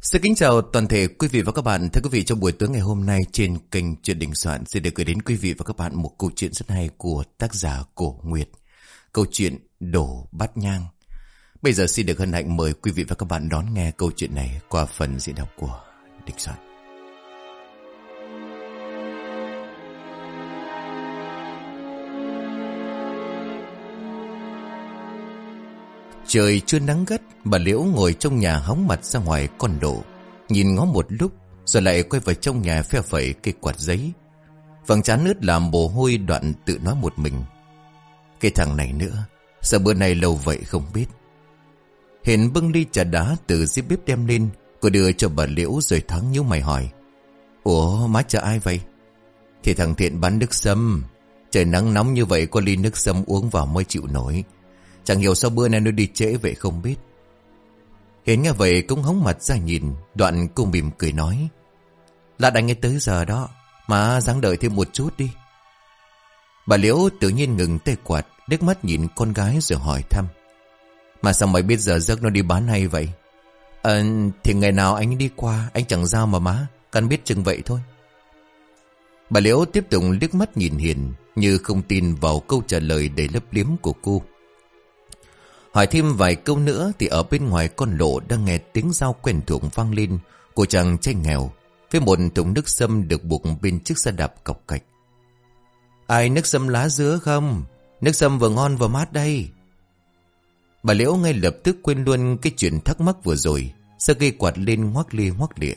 Xin kính chào toàn thể quý vị và các bạn. Thưa quý vị, trong buổi tối ngày hôm nay trên kênh Chuyện Đình Soạn sẽ được gửi đến quý vị và các bạn một câu chuyện rất hay của tác giả Cổ Nguyệt. Câu chuyện Đổ Bát Nhang. Bây giờ xin được hân hạnh mời quý vị và các bạn đón nghe câu chuyện này qua phần diễn đọc của Đình Soạn. Trời chưa nắng gắt, bà Liễu ngồi trong nhà hóng mặt ra ngoài con đổ Nhìn ngó một lúc, rồi lại quay vào trong nhà phe phẩy cây quạt giấy. Vàng chán nước làm mồ hôi đoạn tự nói một mình. Cái thằng này nữa, sao bữa nay lâu vậy không biết. Hiền bưng ly trà đá từ dưới bếp đem lên, cô đưa cho bà Liễu rồi thoáng nhíu mày hỏi. Ủa, má chờ ai vậy? Thì thằng Thiện bán nước sâm. Trời nắng nóng như vậy có ly nước sâm uống vào mới chịu nổi. Chẳng hiểu sao bữa nay nó đi trễ vậy không biết. Hiến nghe vậy cũng hóng mặt ra nhìn, Đoạn cô mỉm cười nói. Là đánh nghe tới giờ đó, Mà ráng đợi thêm một chút đi. Bà Liễu tự nhiên ngừng tay quạt Đếc mắt nhìn con gái rồi hỏi thăm. Mà sao mày biết giờ giấc nó đi bán hay vậy? Ờ thì ngày nào anh đi qua, Anh chẳng giao mà má Cần biết chừng vậy thôi. Bà Liễu tiếp tục liếc mắt nhìn Hiền, Như không tin vào câu trả lời đầy lấp liếm của cô. Hỏi thêm vài câu nữa thì ở bên ngoài con lộ đang nghe tiếng dao quen thuộc vang lên của chàng trai nghèo với một thùng nước sâm được buộc bên chiếc xe đạp cọc cạch. Ai nước sâm lá dứa không? Nước sâm vừa ngon vừa mát đây. Bà Liễu ngay lập tức quên luôn cái chuyện thắc mắc vừa rồi, sơ cây quạt lên ngoác lia ngoác lịa.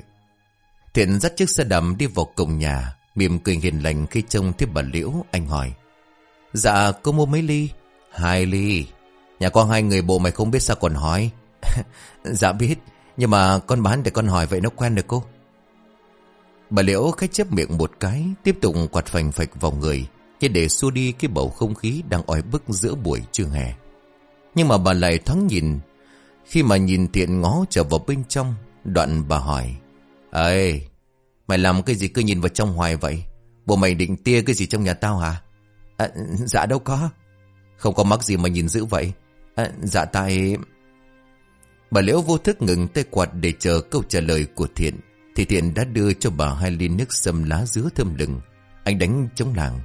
Thiện dắt chiếc xe đạp đi vào cổng nhà, mỉm cười hiền lành khi trông thấy bà Liễu, anh hỏi. Dạ, cô mua mấy ly? Hai ly. Nhà con hai người bộ mày không biết sao còn hỏi. Dạ biết Nhưng mà con bán để con hỏi vậy nó quen được cô. Bà Liễu khách chấp miệng một cái Tiếp tục quạt phành phạch vào người Như để xua đi cái bầu không khí Đang oi bức giữa buổi trưa hè. Nhưng mà bà lại thoáng nhìn. Khi mà nhìn tiện ngó trở vào bên trong Đoạn bà hỏi Ê Mày làm cái gì cứ nhìn vào trong hoài vậy? Bộ mày định tia cái gì trong nhà tao hả? À, Dạ đâu có. Không có mắc gì mà nhìn dữ vậy. À, dạ tại... Bà Liễu vô thức ngừng tay quạt để chờ câu trả lời của Thiện. Thì Thiện đã đưa cho bà hai ly nước sâm lá dứa thơm lừng. Anh đánh chống làng.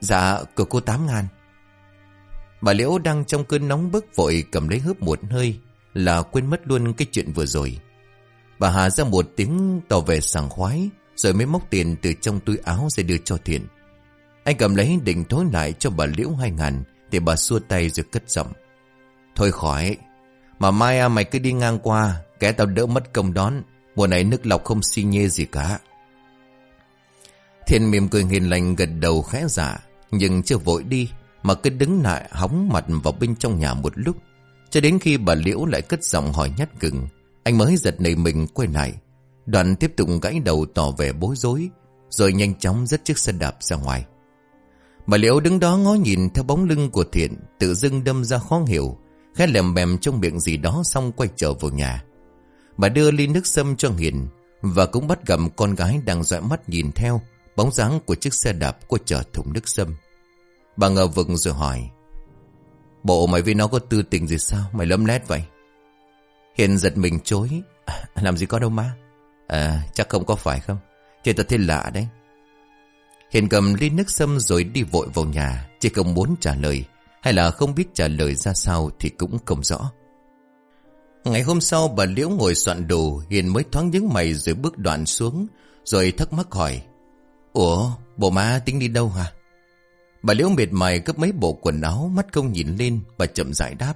Dạ, cửa cô tám ngàn. Bà Liễu đang trong cơn nóng bức vội cầm lấy hớp một hơi là quên mất luôn cái chuyện vừa rồi. Bà Hà ra một tiếng tỏ vẻ sảng khoái rồi mới móc tiền từ trong túi áo ra đưa cho Thiện. Anh cầm lấy định thối lại cho bà Liễu hai ngàn thì bà xua tay rồi cất giọng. Thôi khỏi Mà mai à, mày cứ đi ngang qua Kẻ tao đỡ mất công đón Mùa này nước lọc không xi nhê gì cả. Thiên mỉm cười hiền lành gật đầu khẽ giả Nhưng chưa vội đi Mà cứ đứng lại hóng mặt vào bên trong nhà một lúc Cho đến khi bà Liễu lại cất giọng hỏi nhát gừng Anh mới giật nảy mình quay lại. Đoàn tiếp tục gãy đầu tỏ vẻ bối rối Rồi nhanh chóng dắt chiếc xe đạp ra ngoài. Bà Liễu đứng đó ngó nhìn theo bóng lưng của Thiện Tự dưng đâm ra khó hiểu Khẽ lèm bèm trong miệng gì đó xong quay trở vào nhà. Bà đưa ly nước sâm cho Hiền và cũng bắt gặp con gái đang dõi mắt nhìn theo bóng dáng của chiếc xe đạp của chở thùng nước sâm. Bà ngờ vực rồi hỏi Bộ mày với nó có tư tình gì sao? Mày lấm lét vậy? Hiền giật mình chối à, Làm gì có đâu má. À chắc không có phải không? Chuyện thật thấy lạ đấy. Hiền cầm ly nước sâm rồi đi vội vào nhà Chỉ không muốn trả lời hay là không biết trả lời ra sao thì cũng không rõ. Ngày hôm sau, bà Liễu ngồi soạn đồ, Hiền mới thoáng những mày rồi bước đoạn xuống, Rồi thắc mắc hỏi, Ủa, bộ má tính đi đâu hả? Bà Liễu mệt mài gấp mấy bộ quần áo, Mắt không nhìn lên, Bà chậm rãi đáp,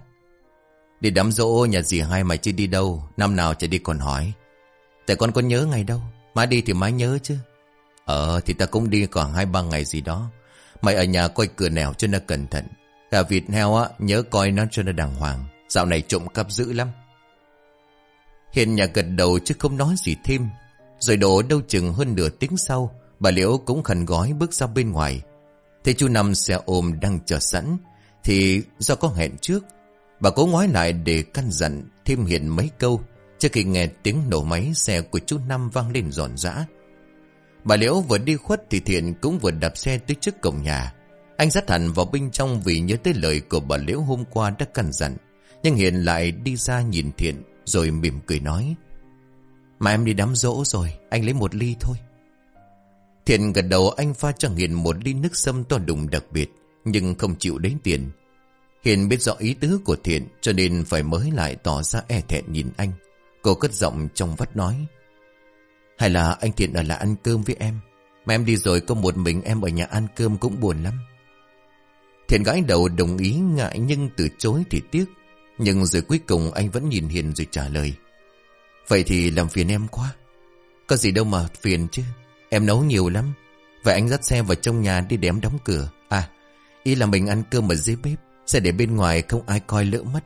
Đi đám dỗ, nhà dì hai mày chưa đi đâu, Năm nào chả đi còn hỏi. Tại con có nhớ ngày đâu, Má đi thì má nhớ chứ. Ờ thì ta cũng đi còn hai ba ngày gì đó. Mày ở nhà coi cửa nẻo cho nó cẩn thận. Gà vịt heo á, nhớ coi nó cho nó đàng hoàng. Dạo này trộm cắp dữ lắm. Hiền nhà gật đầu chứ không nói gì thêm. Rồi đổ đâu chừng hơn nửa tiếng sau, Bà Liễu cũng khẩn gói bước ra bên ngoài. Thế chú Năm xe ôm đang chờ sẵn, Thì do có hẹn trước, Bà cố ngoái lại để căn dặn Thêm hiền mấy câu Trước khi nghe tiếng nổ máy xe của chú Năm vang lên giòn giã. Bà Liễu vừa đi khuất Thì Thiện cũng vừa đạp xe tới trước cổng nhà anh dắt hẳn vào bên trong vì nhớ tới lời của bà Liễu hôm qua đã căn dặn. Nhưng hiện lại đi ra nhìn thiện, rồi mỉm cười nói. Mà em đi đám rỗ rồi, Anh lấy một ly thôi Thiện gật đầu, anh pha cho Hiền một ly nước sâm to đùng đặc biệt, Nhưng không chịu đến tiền Hiền biết rõ ý tứ của Thiện, Cho nên phải mới lại tỏ ra e thẹn nhìn anh Cô cất giọng trong vắt nói, Hay là anh Thiện ở lại ăn cơm với em Mà em đi rồi có một mình em ở nhà ăn cơm cũng buồn lắm Thiện gái đầu đồng ý ngại nhưng từ chối thì tiếc. Nhưng rồi cuối cùng anh vẫn nhìn Hiền rồi trả lời. Vậy thì làm phiền em quá. Có gì đâu mà phiền chứ. Em nấu nhiều lắm. Vậy anh dắt xe vào trong nhà đi để em đóng cửa. À Ý là mình ăn cơm ở dưới bếp. Sẽ để bên ngoài không ai coi lỡ mất.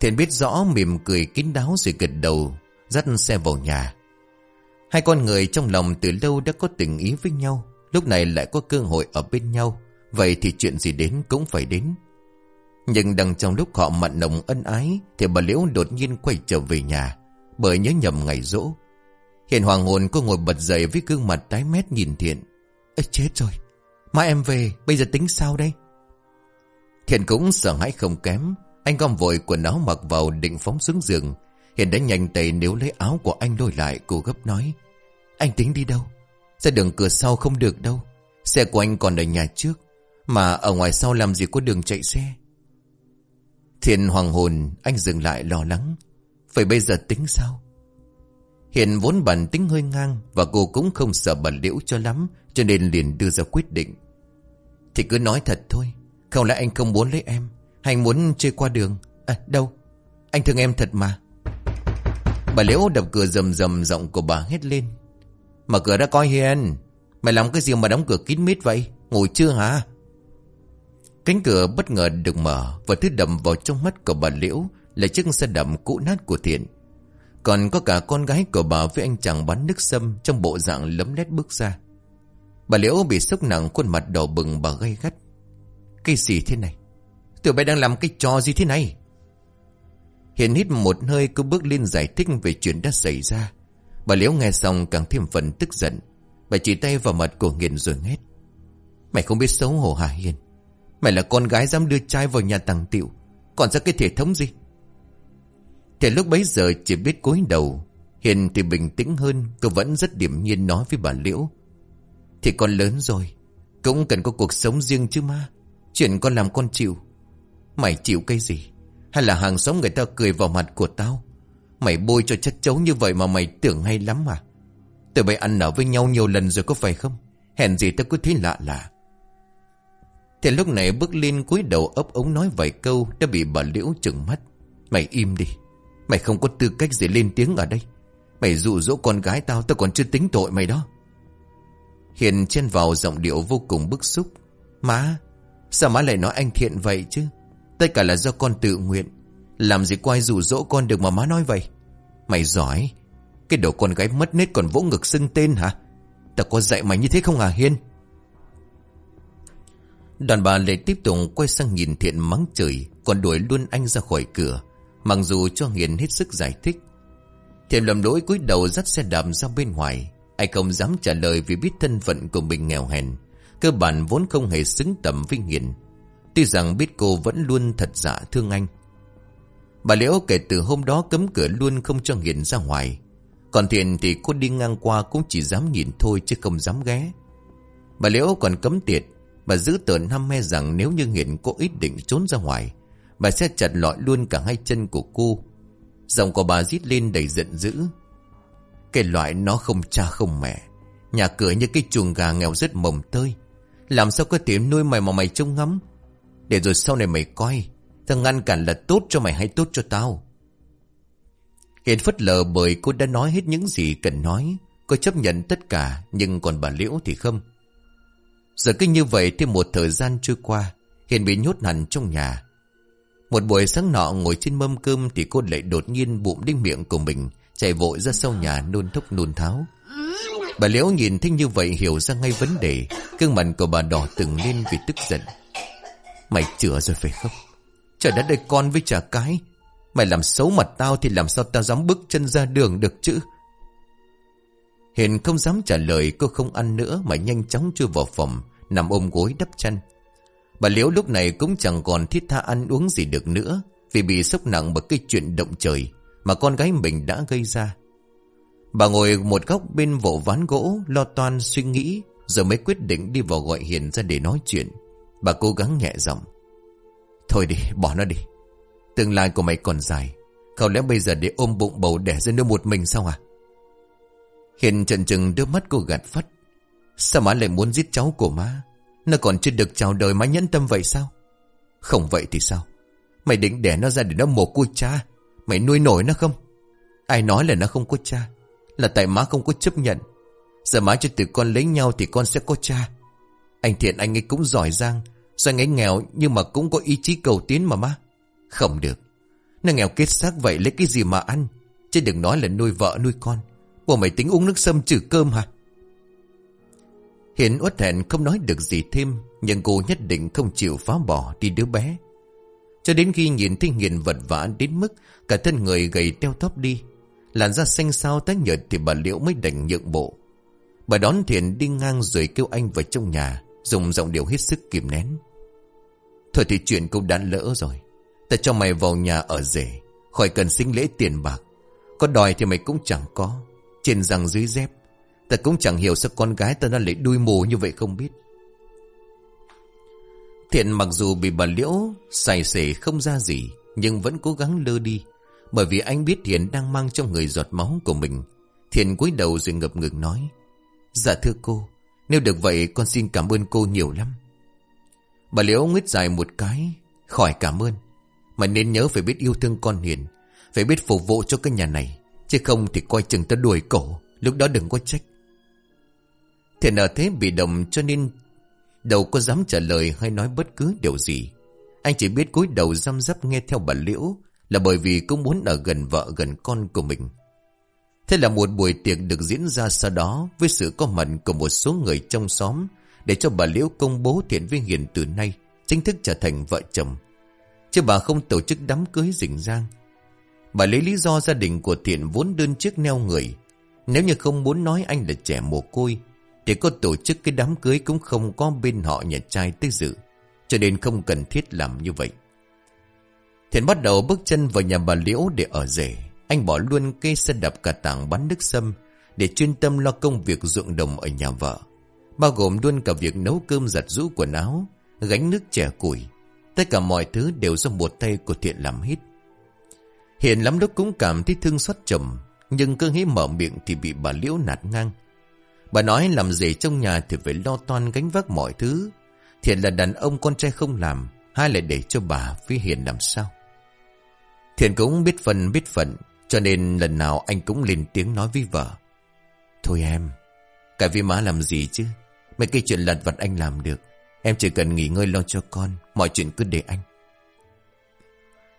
Thiện biết rõ mỉm cười kín đáo rồi gật đầu, Dắt xe vào nhà. Hai con người trong lòng từ lâu đã có tình ý với nhau. Lúc này lại có cơ hội ở bên nhau. Vậy thì chuyện gì đến cũng phải đến. Nhưng đằng trong lúc họ mặn nồng ân ái Thì bà Liễu đột nhiên quay trở về nhà Bởi nhớ nhầm ngày rỗ. Hiện hoàng hồn cô ngồi bật dậy với gương mặt tái mét nhìn Thiện. Ê, Chết rồi. Má em về bây giờ tính sao đây? Thiện cũng sợ hãi không kém. Anh gom vội quần áo mặc vào định phóng xuống giường. Hiện đã nhanh tay nếu lấy áo của anh lôi lại Cô gấp nói Anh tính đi đâu? Ra đường cửa sau không được đâu. Xe của anh còn ở nhà trước. Mà ở ngoài sau làm gì có đường chạy xe? Thiện hoàng hồn, Anh dừng lại lo lắng. Vậy bây giờ tính sao? Hiện vốn bản tính hơi ngang Và cô cũng không sợ bản liễu cho lắm, Cho nên liền đưa ra quyết định. Thì cứ nói thật thôi, Không lẽ anh không muốn lấy em? Hay anh muốn chơi qua đường? À đâu? Anh thương em thật mà. Bà liễu đập cửa rầm rầm, giọng của bà hét lên. Mở cửa ra coi Hiền. Mày làm cái gì mà đóng cửa kín mít vậy? Ngồi chưa hả? Cánh cửa bất ngờ được mở Và thứ đầm vào trong mắt của bà liễu Là chiếc xe đậm cũ nát của thiện. Còn có cả con gái của bà với anh chàng bán nước sâm Trong bộ dạng lấm lét bước ra. Bà Liễu bị sốc nặng, khuôn mặt đỏ bừng bà gay gắt. Cái gì thế này? Tụi bay đang làm cái trò gì thế này? Hiện hít một hơi cứ bước lên giải thích về chuyện đã xảy ra. Bà Liễu nghe xong càng thêm phần tức giận. Bà chỉ tay vào mặt của Hiền rồi ngét Mày không biết xấu hổ hả Hiền? Mày là con gái dám đưa trai vào nhà tàng tiệu Còn ra cái thể thống gì? Thì lúc bấy giờ chỉ biết cúi đầu Hiền thì bình tĩnh hơn Cô vẫn rất điểm nhiên nói với bà Liễu. Thì con lớn rồi, Cũng cần có cuộc sống riêng chứ ma, Chuyện con làm con chịu. Mày chịu cái gì? Hay là hàng xóm người ta cười vào mặt của tao? Mày bôi cho chất chấu như vậy mà mày tưởng hay lắm mà Tụi bay ăn ở với nhau nhiều lần rồi có phải không? Hèn gì tao cứ thấy lạ lạ. Thì lúc này bước lên cúi đầu ấp ống nói vài câu Đã bị bà Liễu trừng mắt. Mày im đi. Mày không có tư cách gì lên tiếng ở đây. Mày dụ dỗ con gái tao Tao còn chưa tính tội mày đó. Hiền chen vào giọng điệu vô cùng bức xúc. Má, Sao má lại nói anh thiện vậy chứ? Tất cả là do con tự nguyện. Làm gì quay dụ dỗ con được mà má nói vậy? Mày giỏi. Cái đầu con gái mất nết còn vỗ ngực xưng tên hả? Tao có dạy mày như thế không à Hiên? Đoàn bà lại tiếp tục quay sang nhìn thiện mắng chửi, Còn đuổi luôn anh ra khỏi cửa. Mặc dù cho Hiền hết sức giải thích, Thiện lầm lỗi cúi đầu dắt xe đạp ra bên ngoài. Anh không dám trả lời vì biết thân phận của mình nghèo hèn. Cơ bản vốn không hề xứng tầm với Hiền. Tuy rằng biết cô vẫn luôn thật dạ thương anh. Bà Liễu kể từ hôm đó cấm cửa luôn không cho Hiền ra ngoài. Còn Thiện thì cô đi ngang qua cũng chỉ dám nhìn thôi chứ không dám ghé. Bà Liễu còn cấm tiệt Bà giữ tợn ham me rằng nếu như Hiền có ý định trốn ra ngoài, Bà sẽ chặt lọi luôn cả hai chân của cô. Giọng của bà rít lên đầy giận dữ. Cái loại nó không cha không mẹ. Nhà cửa như cái chuồng gà nghèo rất mồng tơi. Làm sao có thể nuôi mày mà mày trông ngắm? Để rồi sau này mày coi, Thằng ngăn cản là tốt cho mày hay tốt cho tao? Hiện phất lờ bởi cô đã nói hết những gì cần nói. Cô chấp nhận tất cả, Nhưng còn bà Liễu thì không. Giờ cứ như vậy thêm một thời gian trôi qua Hiền bị nhốt hẳn trong nhà một buổi sáng nọ ngồi trên mâm cơm thì cô lại đột nhiên bụng đinh miệng của mình, chạy vội ra sau nhà nôn thốc nôn tháo. Bà Liễu nhìn thấy như vậy hiểu ra ngay vấn đề, cương mặt của bà đỏ từng lên vì tức giận. Mày chữa rồi phải không? Trời đất ơi con với trả cái. Mày làm xấu mặt tao thì làm sao tao dám bước chân ra đường được chứ? Hiền không dám trả lời cô không ăn nữa mà nhanh chóng chui vào phòng, nằm ôm gối đắp chăn. Bà Liễu lúc này cũng chẳng còn thiết tha ăn uống gì được nữa Vì bị sốc nặng bởi cái chuyện động trời Mà con gái mình đã gây ra. Bà ngồi một góc bên vỗ ván gỗ Lo toan suy nghĩ Rồi mới quyết định đi vào gọi Hiền ra để nói chuyện. Bà cố gắng nhẹ giọng Thôi đi bỏ nó đi. Tương lai của mày còn dài. Không lẽ bây giờ để ôm bụng bầu đẻ ra nữa một mình sao à Hiền trần trừng đưa mắt cô gạt phất, Sao má lại muốn giết cháu của má? Nó còn chưa được chào đời má nhẫn tâm vậy sao? Không vậy thì sao? Mày định đẻ nó ra để nó mồ côi cha? Mày nuôi nổi nó không? Ai nói là nó không có cha? Là tại má không có chấp nhận. Giờ má cho tụi con lấy nhau thì con sẽ có cha. Anh Thiện anh ấy cũng giỏi giang. Do anh ấy nghèo nhưng mà cũng có ý chí cầu tiến mà má. Không được. Nó nghèo kết xác vậy lấy cái gì mà ăn? Chứ đừng nói là nuôi vợ nuôi con của mày tính uống nước sâm trừ cơm hả? Hiền uất hẹn không nói được gì thêm, Nhưng cô nhất định không chịu phá bỏ đi đứa bé. Cho đến khi nhìn thấy Hiền vật vã đến mức Cả thân người gầy teo tóp đi, Làn da xanh xao tái nhợt Thì bà Liễu mới đành nhượng bộ. Bà đón Thiện đi ngang rồi kêu anh vào trong nhà, Dùng giọng điệu hết sức kìm nén. Thôi thì chuyện cũng đã lỡ rồi, Ta cho mày vào nhà ở rể, Khỏi cần sinh lễ tiền bạc. Có đòi thì mày cũng chẳng có. Trên răng dưới dép. Ta cũng chẳng hiểu sao con gái ta nó lại đuôi mù như vậy không biết. Thiện mặc dù bị bà Liễu Xài xể không ra gì, Nhưng vẫn cố gắng lơ đi, Bởi vì anh biết Thiện đang mang trong người giọt máu của mình. Thiện cúi đầu rồi ngập ngừng nói Dạ thưa cô, Nếu được vậy con xin cảm ơn cô nhiều lắm. Bà Liễu nguyết dài một cái, Khỏi cảm ơn, Mà nên nhớ phải biết yêu thương con Hiền, Phải biết phục vụ cho cái nhà này. Chứ không thì coi chừng ta đuổi cổ, Lúc đó đừng có trách. Thiện ở thế bị động cho nên Đâu có dám trả lời hay nói bất cứ điều gì. Anh chỉ biết cúi đầu răm rắp nghe theo bà Liễu Là bởi vì cũng muốn ở gần vợ, gần con của mình. Thế là một buổi tiệc được diễn ra sau đó Với sự có mặt của một số người trong xóm Để cho bà Liễu công bố Thiện với Hiền từ nay, Chính thức trở thành vợ chồng. Chứ bà không tổ chức đám cưới rình rang. Bà lấy lý do gia đình của Thiện vốn đơn chiếc neo người. Nếu như không muốn nói anh là trẻ mồ côi, Thì có tổ chức cái đám cưới cũng không có bên họ nhà trai tới dự, Cho nên không cần thiết làm như vậy. Thiện bắt đầu bước chân vào nhà bà Liễu để ở rể. Anh bỏ luôn cây xe đập cả tảng bán nước sâm Để chuyên tâm lo công việc ruộng đồng ở nhà vợ, Bao gồm luôn cả việc nấu cơm giặt rũ quần áo, Gánh nước chè củi. Tất cả mọi thứ đều do một tay của Thiện làm hết. Hiền lắm lúc cũng cảm thấy thương xót chồng, Nhưng cứ nghĩ mở miệng thì bị bà Liễu nạt ngang. Bà nói làm gì trong nhà thì phải lo toan gánh vác mọi thứ. Thiện là đàn ông con trai không làm, Hai lại để cho bà với Hiền làm sao? Thiện cũng biết phần, biết phận, Cho nên lần nào anh cũng lên tiếng nói với vợ. Thôi em, Cả vì má làm gì chứ? Mấy cái chuyện lặt vặt anh làm được, Em chỉ cần nghỉ ngơi lo cho con, Mọi chuyện cứ để anh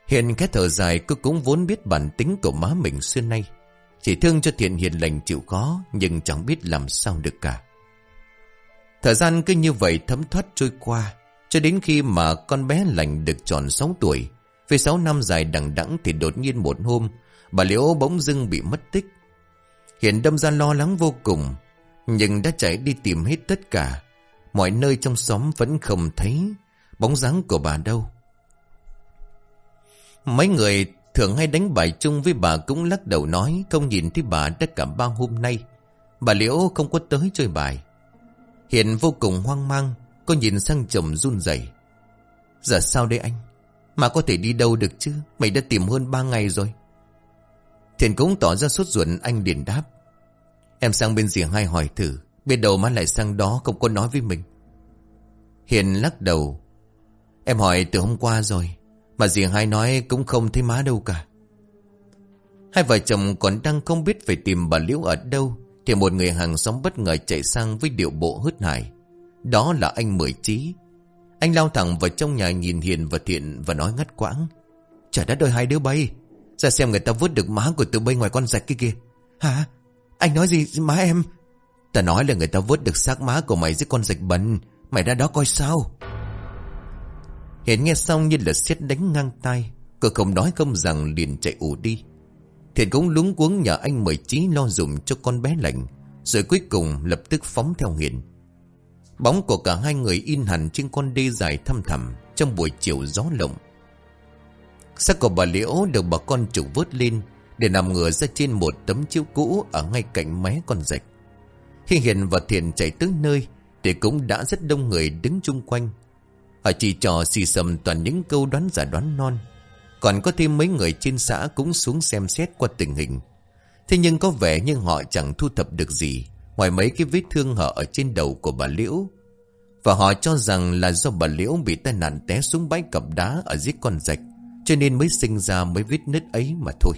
hiền khẽ thở dài cứ cũng vốn biết bản tính của má mình xưa nay. Chỉ thương cho thiện hiền lành chịu khó, nhưng chẳng biết làm sao được cả. Thời gian cứ như vậy thấm thoát trôi qua, cho đến khi mà con bé lành được tròn 6 tuổi. Về 6 năm dài đằng đẵng thì đột nhiên một hôm, bà Liễu bỗng dưng bị mất tích. hiền đâm ra lo lắng vô cùng, nhưng đã chạy đi tìm hết tất cả. Mọi nơi trong xóm vẫn không thấy bóng dáng của bà đâu. Mấy người thường hay đánh bài chung với bà cũng lắc đầu nói không nhìn thấy bà đã cả bao hôm nay. Bà Liễu không có tới chơi bài. Hiện vô cùng hoang mang, cô nhìn sang chồng run rẩy. Giờ sao đây anh? Mà có thể đi đâu được chứ? Mày đã tìm hơn ba ngày rồi. Thiện cũng tỏ ra sốt ruột anh điền đáp. Em sang bên dì hai hỏi thử. Biết đầu má lại sang đó không có nói với mình. Hiền lắc đầu. Em hỏi từ hôm qua rồi. Mà dì hai nói cũng không thấy má đâu cả. Hai vợ chồng còn đang không biết phải tìm bà Liễu ở đâu, Thì một người hàng xóm bất ngờ chạy sang với điệu bộ hứt hải. Đó là anh Mười Trí Anh lao thẳng vào trong nhà nhìn Hiền và Thiện và nói ngắt quãng. Trời đất ơi, hai đứa bay. Ra xem người ta vứt được má của tụi bay ngoài con rạch kia kìa. Hả? Anh nói gì, má em? Ta nói là người ta vứt được xác má của mày dưới con rạch bẩn Mày ra đó coi sao. Hiền nghe xong như là xét đánh ngang tay Cô không nói không rằng liền chạy ủ đi. Thiện cũng lúng cuống nhờ anh mời trí lo dùng cho con bé lạnh Rồi cuối cùng lập tức phóng theo Hiền Bóng của cả hai người in hẳn trên con đê dài thăm thẳm Trong buổi chiều gió lộng. Xác của bà Liễu được bà con chủ vớt lên Để nằm ngửa ra trên một tấm chiếu cũ Ở ngay cạnh mé con rạch. Khi Hiền và Thiện chạy tới nơi Thì cũng đã rất đông người đứng chung quanh Họ chỉ trò xì xầm toàn những câu đoán giả đoán non. Còn có thêm mấy người trên xã cũng xuống xem xét qua tình hình. Thế nhưng có vẻ như họ chẳng thu thập được gì, Ngoài mấy cái vết thương họ ở trên đầu của bà Liễu. Và họ cho rằng là do bà Liễu bị tai nạn té xuống bãi cặp đá ở dưới con rạch, Cho nên mới sinh ra mấy vết nứt ấy mà thôi.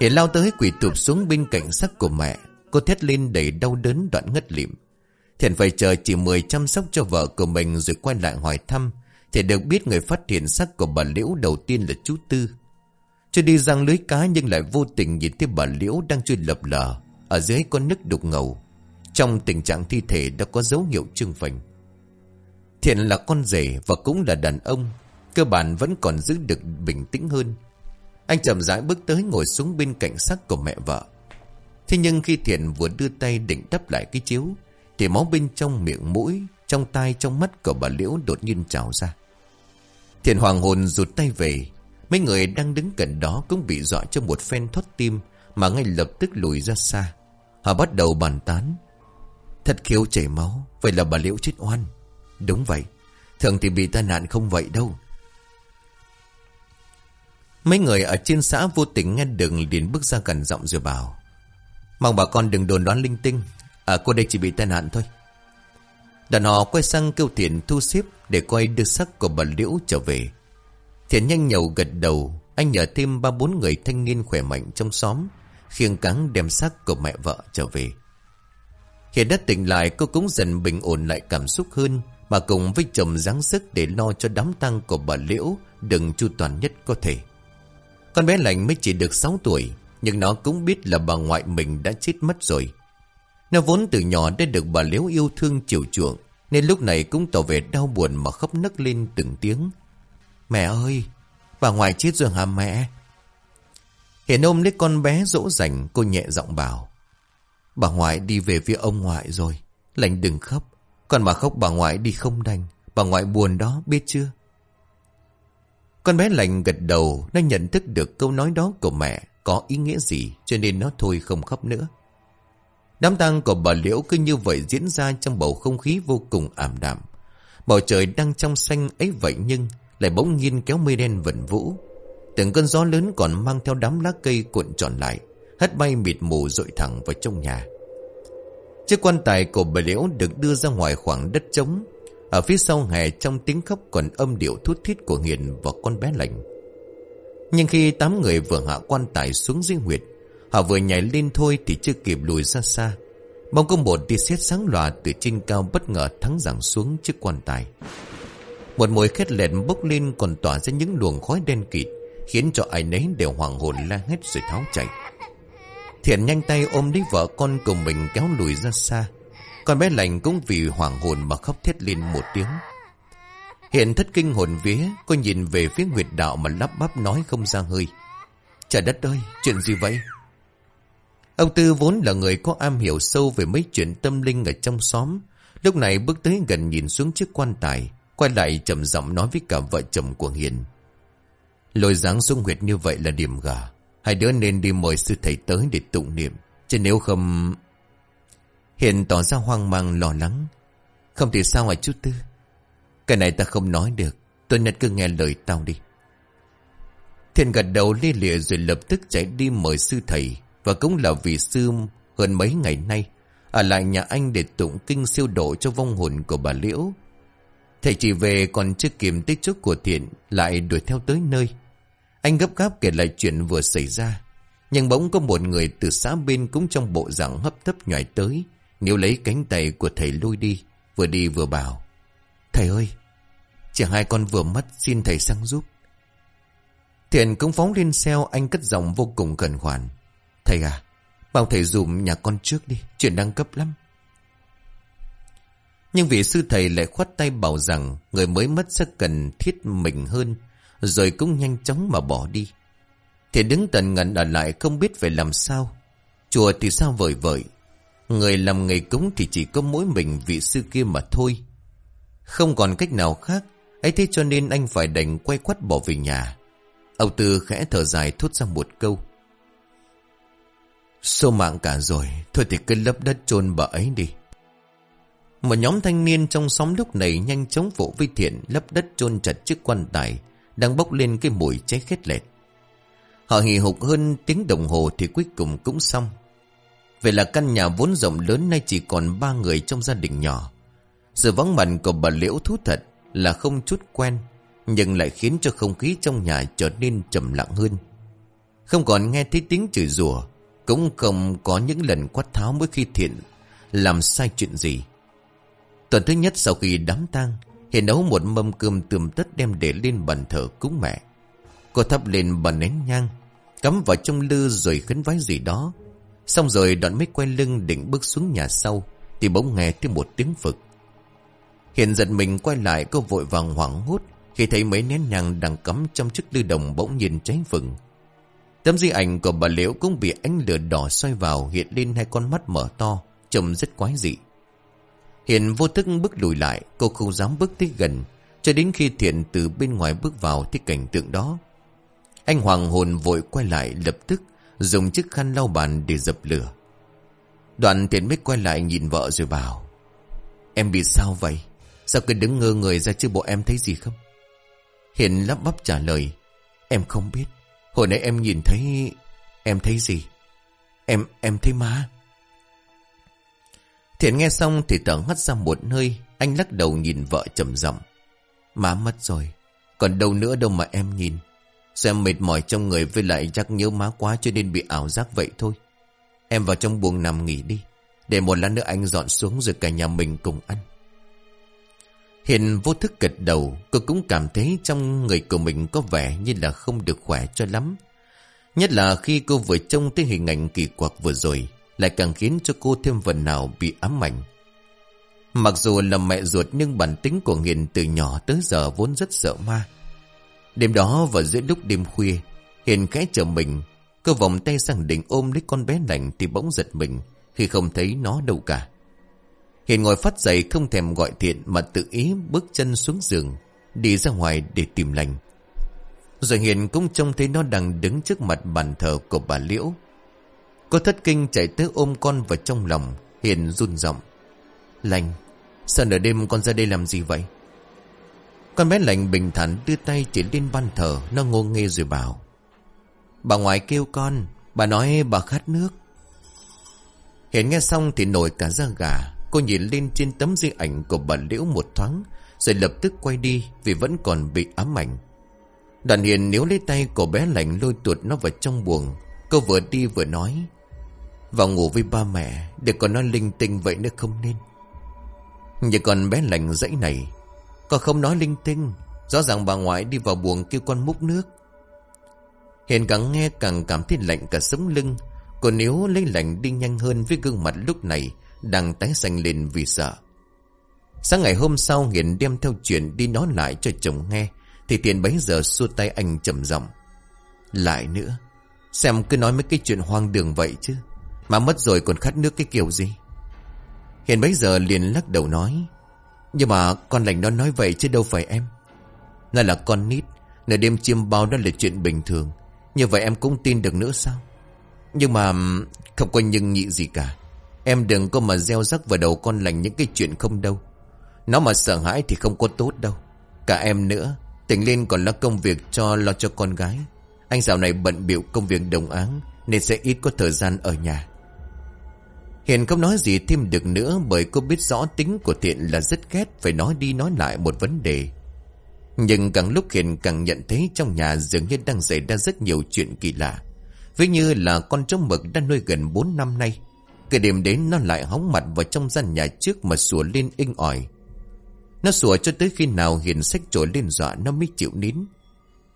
Hiện lao tới quỷ tụp xuống bên cạnh sắc của mẹ, Cô thét lên đầy đau đớn đoạn ngất lịm. Thiện phải chờ chỉ mười chăm sóc cho vợ của mình rồi quay lại hỏi thăm, Thì được biết người phát hiện sắc của bà Liễu đầu tiên là chú Tư. Chưa đi răng lưới cá nhưng lại vô tình nhìn thấy bà Liễu đang chui lập lờ, Ở dưới con nước đục ngầu. Trong tình trạng thi thể đã có dấu hiệu trưng phình. Thiện là con rể và cũng là đàn ông, Cơ bản vẫn còn giữ được bình tĩnh hơn. Anh chậm rãi bước tới ngồi xuống bên cạnh xác của mẹ vợ. Thế nhưng khi Thiện vừa đưa tay định đắp lại cái chiếu thì máu bên trong miệng mũi, Trong tai, trong mắt của bà Liễu đột nhiên trào ra. Thiện hoàng hồn rụt tay về, Mấy người đang đứng gần đó cũng bị dọa cho một phen thoát tim Mà ngay lập tức lùi ra xa. Họ bắt đầu bàn tán. Thật khiếu chảy máu, Vậy là bà Liễu chết oan. Đúng vậy, Thường thì bị tai nạn không vậy đâu. Mấy người ở trên xã vô tình nghe đường liền bước ra gần giọng rồi bảo, Mong bà con đừng đồn đoán linh tinh. À cô đây chỉ bị tai nạn thôi. Đàn họ quay sang kêu thiện thu xếp Để quay đưa sắc của bà Liễu trở về. Thiện nhanh nhậu gật đầu, Anh nhờ thêm ba bốn người thanh niên khỏe mạnh trong xóm, Khiêng cáng đem xác của mẹ vợ trở về. Hiện đã tỉnh lại, cô cũng dần bình ổn lại cảm xúc hơn, Mà cùng với chồng dáng sức để lo cho đám tang của bà Liễu Đừng chu toàn nhất có thể. Con bé lành mới chỉ được 6 tuổi, Nhưng nó cũng biết là bà ngoại mình đã chết mất rồi. Nó vốn từ nhỏ đã được bà Liễu yêu thương chiều chuộng, Nên lúc này cũng tỏ vẻ đau buồn mà khóc nấc lên từng tiếng. Mẹ ơi, Bà ngoại chết rồi hả mẹ? Hiền ôm lấy con bé dỗ dành, Cô nhẹ giọng bảo, Bà ngoại đi về phía ông ngoại rồi, Lành đừng khóc. Còn mà khóc bà ngoại đi không đành, Bà ngoại buồn đó, biết chưa? Con bé lành gật đầu, Nó nhận thức được câu nói đó của mẹ Có ý nghĩa gì, Cho nên nó thôi không khóc nữa. Đám tang của bà Liễu cứ như vậy diễn ra trong bầu không khí vô cùng ảm đạm. Bầu trời đang trong xanh ấy vậy nhưng lại bỗng nhiên kéo mây đen vẩn vũ. Từng cơn gió lớn còn mang theo đám lá cây cuộn tròn lại, hất bay mịt mù dội thẳng vào trong nhà. Chiếc quan tài của bà Liễu được đưa ra ngoài khoảng đất trống. Ở phía sau hè trong tiếng khóc còn âm điệu thút thít của Hiền và con bé lạnh. Nhưng khi tám người vừa hạ quan tài xuống dưới huyệt, họ vừa nhảy lên thôi thì chưa kịp lùi ra xa. Bóng có một tia sét sáng loà từ trên cao bất ngờ thắng rằng xuống chiếc quan tài. Một mùi khét lẹn bốc lên còn tỏa ra những luồng khói đen kịt, khiến cho ai nấy đều hoàng hồn la hết rồi tháo chạy. Thiện nhanh tay ôm lấy vợ con cùng mình kéo lùi ra xa. Con bé lành cũng vì hoàng hồn mà khóc thét lên một tiếng. Hiện thất kinh hồn vía, cô nhìn về phía Nguyệt Đạo mà lắp bắp nói không ra hơi. Trời đất ơi, chuyện gì vậy? Ông Tư vốn là người có am hiểu sâu về mấy chuyện tâm linh ở trong xóm. Lúc này bước tới gần nhìn xuống chiếc quan tài, quay lại trầm giọng nói với cả vợ chồng của Hiền. Lôi dáng xuống huyệt như vậy là điểm gà. Hai đứa nên đi mời sư thầy tới để tụng niệm. Chứ nếu không... Hiền tỏ ra hoang mang lo lắng. Không thì sao hả chú Tư? Cái này ta không nói được. Tôi nhất cứ nghe lời tao đi. Thiện gật đầu lia lịa rồi lập tức chạy đi mời sư thầy. Và cũng là vì sư hơn mấy ngày nay. Ở lại nhà anh để tụng kinh siêu độ cho vong hồn của bà Liễu. Thầy chỉ về còn chưa kiềm tích chút của Thiện lại đuổi theo tới nơi. Anh gấp gáp kể lại chuyện vừa xảy ra. Nhưng bỗng có một người từ xã bên cũng trong bộ dạng hấp tấp nhảy tới. Nếu lấy cánh tay của thầy lôi đi, vừa đi vừa bảo. Thầy ơi, chỉ hai con vừa mất xin thầy sang giúp. Thiện cũng phóng lên xeo anh cất giọng vô cùng cần khoản. Thầy à, bảo thầy dùm nhà con trước đi, chuyện đang cấp lắm. Nhưng vị sư thầy lại khoát tay bảo rằng người mới mất sẽ cần thiết mình hơn, rồi cũng nhanh chóng mà bỏ đi. Thì đứng tần ngẩn ở lại không biết phải làm sao. Chùa thì sao vời vợi. Người làm nghề cúng thì chỉ có mỗi mình vị sư kia mà thôi. Không còn cách nào khác, ấy thế cho nên anh phải đành quay quắt bỏ về nhà. ông Tư khẽ thở dài thốt ra một câu. Xô mạng cả rồi, Thôi thì cứ lấp đất chôn bà ấy đi. Một nhóm thanh niên trong xóm lúc này Nhanh chóng vỗ vi thiện Lấp đất chôn chặt chiếc quan tài Đang bốc lên cái mùi cháy khét lẹt. Họ hì hục hơn tiếng đồng hồ Thì cuối cùng cũng xong. Vậy là căn nhà vốn rộng lớn Nay chỉ còn ba người trong gia đình nhỏ. Sự vắng mặt của bà Liễu thú thật Là không chút quen, Nhưng lại khiến cho không khí trong nhà Trở nên trầm lặng hơn. Không còn nghe thấy tiếng chửi rủa cũng không có những lần quát tháo mỗi khi thiện, Làm sai chuyện gì. Tuần thứ nhất sau khi đám tang, Hiền nấu một mâm cơm tươm tất đem để lên bàn thờ cúng mẹ. Cô thắp lên bàn nén nhang, Cắm vào trong lư rồi khấn vái gì đó. Xong rồi đoạn mới quay lưng định bước xuống nhà sau, Thì bỗng nghe thêm một tiếng phực. Hiền giật mình quay lại, cô vội vàng hoảng hốt Khi thấy mấy nén nhang đang cắm trong chiếc lư đồng bỗng nhìn cháy phừng. Tấm di ảnh của bà Liễu cũng bị ánh lửa đỏ xoay vào hiện lên hai con mắt mở to, trông rất quái dị. Hiện vô thức bước lùi lại, cô không dám bước tới gần, cho đến khi Thiện từ bên ngoài bước vào thì cảnh tượng đó. Anh hoàng hồn vội quay lại lập tức, dùng chiếc khăn lau bàn để dập lửa. Đoạn Thiện mới quay lại nhìn vợ rồi bảo, Em bị sao vậy? Sao cứ đứng ngơ người ra chứ bộ em thấy gì không? Hiện lắp bắp trả lời, Em không biết. Hồi nãy em nhìn thấy... Em thấy gì? Em, em thấy má. Thiện nghe xong thì thở hắt ra một hơi. Anh lắc đầu nhìn vợ trầm giọng Má mất rồi. Còn đâu nữa đâu mà em nhìn. Xem mệt mỏi trong người với lại chắc nhớ má quá cho nên bị ảo giác vậy thôi. Em vào trong buồng nằm nghỉ đi. Để một lát nữa anh dọn xuống rồi cả nhà mình cùng ăn. Hiền vô thức gật đầu, cô cũng cảm thấy trong người của mình có vẻ như là không được khỏe cho lắm. Nhất là khi cô vừa trông thấy hình ảnh kỳ quặc vừa rồi, lại càng khiến cho cô thêm phần nào bị ám ảnh. Mặc dù là mẹ ruột nhưng bản tính của Hiền từ nhỏ tới giờ vốn rất sợ ma. Đêm đó vào giữa lúc đêm khuya, Hiền khẽ chờ mình, cô vòng tay sang định ôm lấy con bé lạnh thì bỗng giật mình khi không thấy nó đâu cả. Hiền ngồi phát dậy không thèm gọi thiện mà tự ý bước chân xuống giường, đi ra ngoài để tìm lành. Rồi Hiền cũng trông thấy nó đang đứng trước mặt bàn thờ của bà Liễu. Cô thất kinh chạy tới ôm con vào trong lòng, Hiền run giọng Lành, sao nửa đêm con ra đây làm gì vậy? Con bé lành bình thản đưa tay chỉ lên ban thờ, nó ngô nghê rồi bảo. Bà ngoại kêu con, bà nói bà khát nước. Hiền nghe xong thì nổi cả da gà, Cô nhìn lên trên tấm di ảnh của bà Liễu một thoáng, Rồi lập tức quay đi Vì vẫn còn bị ám ảnh. Đoàn hiền nếu lấy tay của bé lạnh lôi tuột nó vào trong buồng. Cô vừa đi vừa nói, Vào ngủ với ba mẹ Để còn nó linh tinh vậy nữa không nên? Nhưng còn bé lạnh dãy này, Con không nói linh tinh. Rõ ràng bà ngoại đi vào buồng kêu con múc nước. Hiền càng nghe càng cảm thấy lạnh cả sống lưng. Còn nếu lấy lạnh đi nhanh hơn với gương mặt lúc này đang tái xanh lên vì sợ. Sáng ngày hôm sau, Hiền đem theo chuyện đi nói lại cho chồng nghe, Thì tiền bấy giờ xua tay anh trầm giọng. Lại nữa, Xem cứ nói mấy cái chuyện hoang đường vậy chứ, Mà mất rồi còn khát nước cái kiểu gì? Hiền bấy giờ liền lắc đầu nói, Nhưng mà con lành nó nói vậy chứ đâu phải em. Nó là con nít, Nửa đêm chiêm bao đó là chuyện bình thường, Như vậy em cũng tin được nữa sao? Nhưng mà, Không có nhưng nhị gì cả. Em đừng có mà gieo rắc vào đầu con lành những cái chuyện không đâu. Nó mà sợ hãi thì không có tốt đâu. Cả em nữa, tỉnh lên còn lo công việc cho lo cho con gái. Anh dạo này bận biểu công việc đồng áng nên sẽ ít có thời gian ở nhà. Hiền không nói gì thêm được nữa bởi cô biết rõ tính của Thiện là rất ghét phải nói đi nói lại một vấn đề. Nhưng càng lúc Hiền càng nhận thấy trong nhà dường như đang xảy ra rất nhiều chuyện kỳ lạ. Ví như là con trống mực đã nuôi gần 4 năm nay. Cái đêm đến nó lại hóng mặt vào trong gian nhà trước mà sủa lên inh ỏi. Nó sủa cho tới khi nào Hiền sách trổi lên dọa nó mới chịu nín.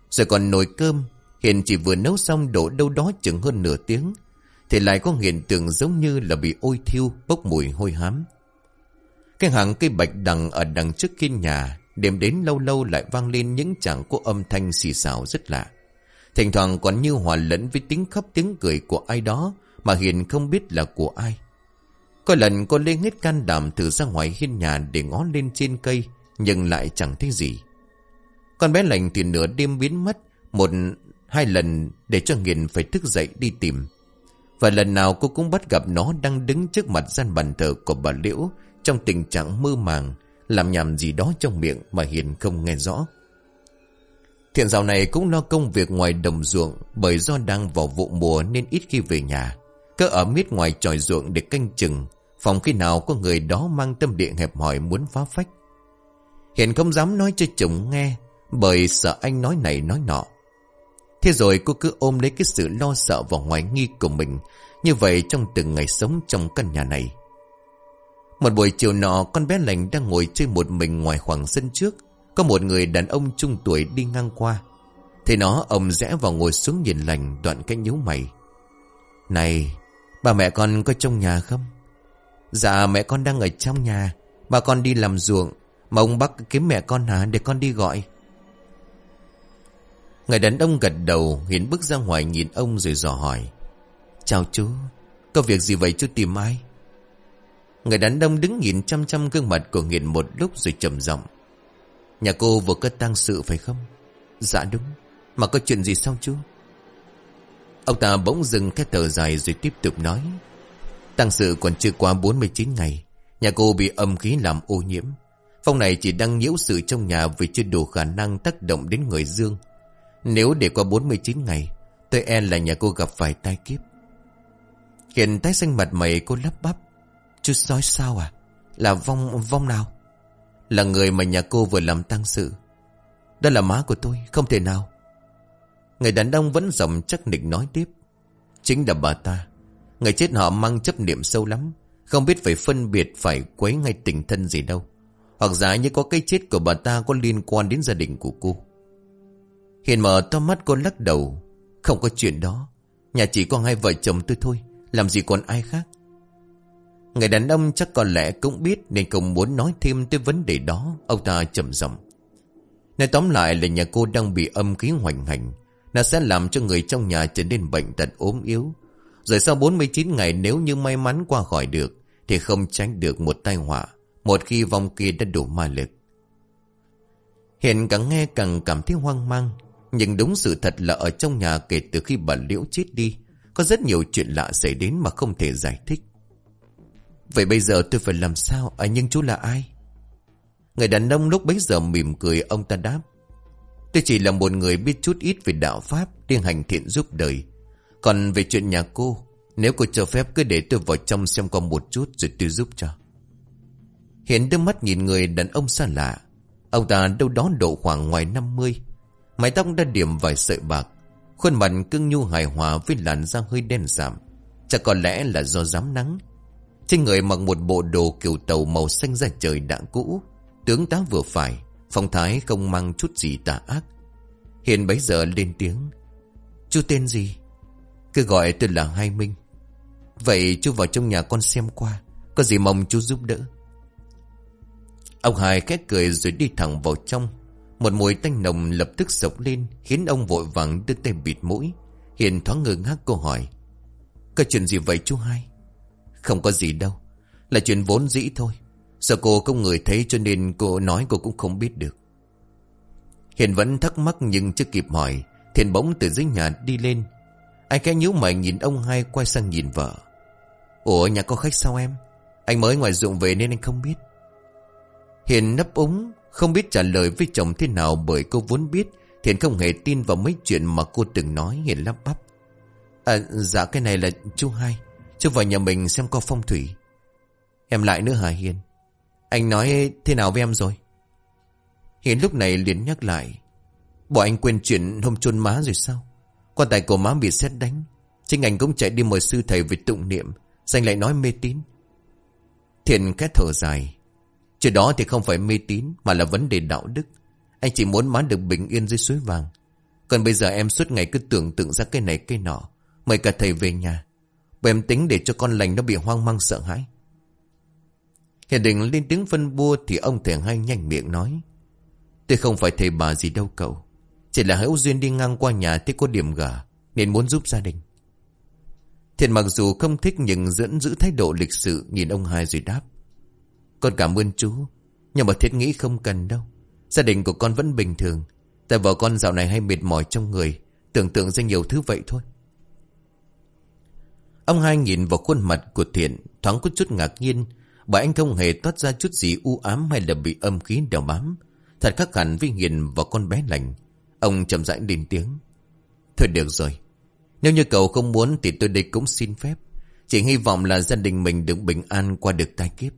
Rồi còn nồi cơm, Hiền chỉ vừa nấu xong đổ đâu đó chừng hơn nửa tiếng. Thì lại có hiện tượng giống như là bị ôi thiêu, bốc mùi hôi hám. Cái hàng cây bạch đằng ở đằng trước kia nhà, đêm đến lâu lâu lại vang lên những chàng có âm thanh xì xào rất lạ. Thỉnh thoảng còn như hòa lẫn với tiếng khóc tiếng cười của ai đó mà Hiền không biết là của ai. Có lần cô lên hết can đảm thử ra ngoài hiên nhà để ngó lên trên cây, nhưng lại chẳng thấy gì. Con bé lành thì nửa đêm biến mất, một hai lần để cho Hiền phải thức dậy đi tìm. Và lần nào cô cũng bắt gặp nó đang đứng trước mặt gian bàn thờ của bà Liễu trong tình trạng mơ màng, làm nhảm gì đó trong miệng mà Hiền không nghe rõ. Thiện dạo này cũng lo công việc ngoài đồng ruộng bởi do đang vào vụ mùa nên ít khi về nhà. Cứ ở miết ngoài tròi ruộng để canh chừng, phòng khi nào có người đó mang tâm địa hẹp hỏi muốn phá phách. Hiền không dám nói cho chồng nghe bởi sợ anh nói này nói nọ. Thế rồi cô cứ ôm lấy cái sự lo sợ và hoài nghi của mình như vậy trong từng ngày sống trong căn nhà này. Một buổi chiều nọ con bé lành đang ngồi chơi một mình ngoài khoảng sân trước. Có một người đàn ông trung tuổi đi ngang qua. thì nó ông rẽ vào ngồi xuống nhìn lành đoạn cái nhíu mày. Này, bà mẹ con có trong nhà không? Dạ mẹ con đang ở trong nhà. Bà con đi làm ruộng. Mà ông bác kiếm mẹ con hả để con đi gọi. Người đàn ông gật đầu, Hiến bước ra ngoài nhìn ông rồi dò hỏi Chào chú, Có việc gì vậy chú tìm ai Người đàn ông đứng nhìn chăm chăm gương mặt của Hiền một lúc rồi trầm giọng Nhà cô vừa có tang sự phải không Dạ đúng Mà có chuyện gì sao chú Ông ta bỗng dừng cái tờ dài rồi tiếp tục nói. Tăng sự còn chưa qua 49 ngày, Nhà cô bị âm khí làm ô nhiễm. Phong này chỉ đang nhiễu sự trong nhà Vì chưa đủ khả năng tác động đến người dương. Nếu để qua 49 ngày, Tôi e là nhà cô gặp phải tai kiếp. Hiện tái xanh mặt mày cô lắp bắp. Chú sói sao à? Là vong vong nào? Là người mà nhà cô vừa làm tăng sự. Đó là má của tôi, Không thể nào. Người đàn ông vẫn giọng chắc nịch nói tiếp. Chính là bà ta. Người chết họ mang chấp niệm sâu lắm. Không biết phải phân biệt Phải quấy ngay tình thân gì đâu. Hoặc giả như có cái chết của bà ta Có liên quan đến gia đình của cô. Hiền mở to mắt cô lắc đầu. Không có chuyện đó. Nhà chỉ có hai vợ chồng tôi thôi. Làm gì còn ai khác? Người đàn ông chắc có lẽ cũng biết Nên không muốn nói thêm tới vấn đề đó. Ông ta trầm giọng. Nói tóm lại là nhà cô đang bị âm khí hoành hành. Nó sẽ làm cho người trong nhà trở nên bệnh tật ốm yếu Rồi sau 49 ngày nếu như may mắn qua khỏi được Thì không tránh được một tai họa Một khi vong kia đã đủ ma lực Hiện càng nghe càng cảm thấy hoang mang nhưng đúng sự thật là ở trong nhà kể từ khi bà Liễu chết đi, có rất nhiều chuyện lạ xảy đến mà không thể giải thích. Vậy bây giờ tôi phải làm sao? À nhưng chú là ai? Người đàn ông lúc bấy giờ mỉm cười ông ta đáp. Tôi chỉ là một người biết chút ít về đạo Pháp, đi hành thiện giúp đời. Còn về chuyện nhà cô, nếu cô cho phép cứ để tôi vào trong xem qua một chút rồi tôi giúp cho. Hiện đưa mắt nhìn người đàn ông xa lạ. Ông ta đâu đó độ khoảng ngoài 50 Mái tóc đã điểm vài sợi bạc Khuôn mặt cưng nhu hài hòa với làn da hơi đen giảm Chắc có lẽ là do dám nắng Trên người mặc một bộ đồ kiểu tàu màu xanh da trời đã cũ Tướng tá vừa phải Phong thái không mang chút gì tà ác. Hiện bấy giờ lên tiếng. Chú tên gì? Cứ gọi tôi là Hai Minh. Vậy chú vào trong nhà con xem qua, Có gì mong chú giúp đỡ? Ông Hai khét cười rồi đi thẳng vào trong. Một mùi tanh nồng lập tức sộc lên, Khiến ông vội vàng đưa tay bịt mũi. Hiền thoáng ngơ ngác câu hỏi, Có chuyện gì vậy chú hai? Không có gì đâu, Là chuyện vốn dĩ thôi. Sợ cô không người thấy cho nên cô nói cô cũng không biết được Hiền vẫn thắc mắc nhưng chưa kịp hỏi Thiền bỗng từ dưới nhà đi lên Anh khẽ nhíu mày nhìn ông hai quay sang nhìn vợ Ủa, nhà có khách sao em Anh mới ngoài ruộng về nên anh không biết Hiền nấp úng, không biết trả lời với chồng thế nào bởi cô vốn biết Thiền không hề tin vào mấy chuyện mà cô từng nói, hiền lắp bắp. À dạ cái này là chú hai. Chú vào nhà mình xem có phong thủy. Em lại nữa hả, Hiền? Anh nói thế nào với em rồi? Hiền lúc này liền nhắc lại. Bỏ anh quên chuyện hôm chôn má rồi sao? Quan tài của má bị xét đánh. Chính anh cũng chạy đi mời sư thầy về tụng niệm. Danh lại nói mê tín. Thiện khét thở dài. Chuyện đó thì không phải mê tín, Mà là vấn đề đạo đức Anh chỉ muốn má được bình yên dưới suối vàng Còn bây giờ em suốt ngày cứ tưởng tượng ra cái này cái nọ Mời cả thầy về nhà Bởi em tính để cho con lành nó bị hoang mang sợ hãi Hiền định lên tiếng phân bua Thì ông thầy hai nhanh miệng nói. Tôi không phải thầy bà gì đâu cậu. Chỉ là hữu duyên đi ngang qua nhà Thấy có điểm gà, Nên muốn giúp gia đình. Thiện mặc dù không thích nhưng dẫn giữ thái độ lịch sự, Nhìn ông hai rồi đáp. Con cảm ơn chú, Nhưng mà thiết nghĩ không cần đâu. Gia đình của con vẫn bình thường. Tại vợ con dạo này hay mệt mỏi trong người, Tưởng tượng ra nhiều thứ vậy thôi. Ông hai nhìn vào khuôn mặt của Thiện, thoáng có chút ngạc nhiên bởi anh không hề toát ra chút gì u ám hay là bị âm khí đeo bám. Thật khác hẳn với Hiền và con bé lành. Ông chậm rãi lên tiếng. Thôi được rồi. Nếu như cậu không muốn thì tôi đây cũng xin phép. Chỉ hy vọng là gia đình mình được bình an qua được tai kiếp.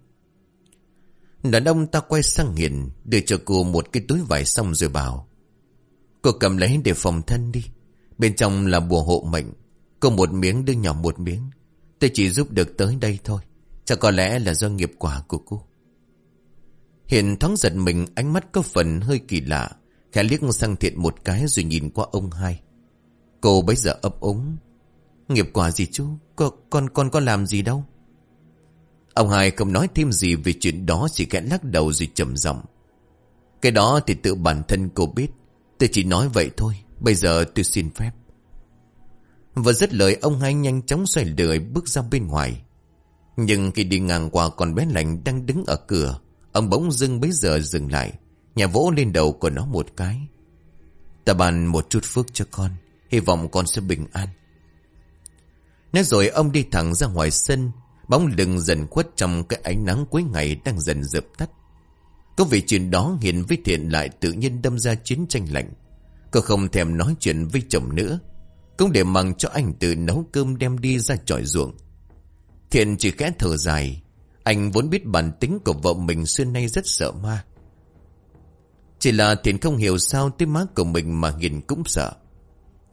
Đàn ông ta quay sang Hiền, đưa cho cô một cái túi vải xong rồi bảo. Cô cầm lấy để phòng thân đi. Bên trong là bùa hộ mệnh. Cô một miếng đưa nhỏ một miếng. Tôi chỉ giúp được tới đây thôi. Chắc có lẽ là do nghiệp quả của cô. Hiền thoáng giật mình ánh mắt có phần hơi kỳ lạ. Khẽ liếc sang thiện một cái rồi nhìn qua ông hai. Cô bấy giờ ấp ống Nghiệp quả gì chú? Con, con, con có làm gì đâu? Ông hai không nói thêm gì về chuyện đó chỉ khẽ lắc đầu rồi trầm giọng. Cái đó thì tự bản thân cô biết. Tôi chỉ nói vậy thôi. Bây giờ tôi xin phép. và dứt lời ông hai nhanh chóng xoay lười bước ra bên ngoài. Nhưng khi đi ngang qua con bé lạnh đang đứng ở cửa, ông bỗng dưng bấy giờ dừng lại, nhà vỗ lên đầu của nó một cái. Ta bàn một chút phước cho con, hy vọng con sẽ bình an. Nói rồi ông đi thẳng ra ngoài sân, bóng lưng dần khuất trong cái ánh nắng cuối ngày đang dần dập tắt. Có vì chuyện đó hiện với thiện lại tự nhiên đâm ra chiến tranh lạnh. Cô không thèm nói chuyện với chồng nữa. Cũng để mặc cho anh tự nấu cơm đem đi ra tròi ruộng. Thiện chỉ khẽ thở dài. Anh vốn biết bản tính của vợ mình xưa nay rất sợ ma. Chỉ là Thiện không hiểu sao tới má của mình mà Hiền cũng sợ.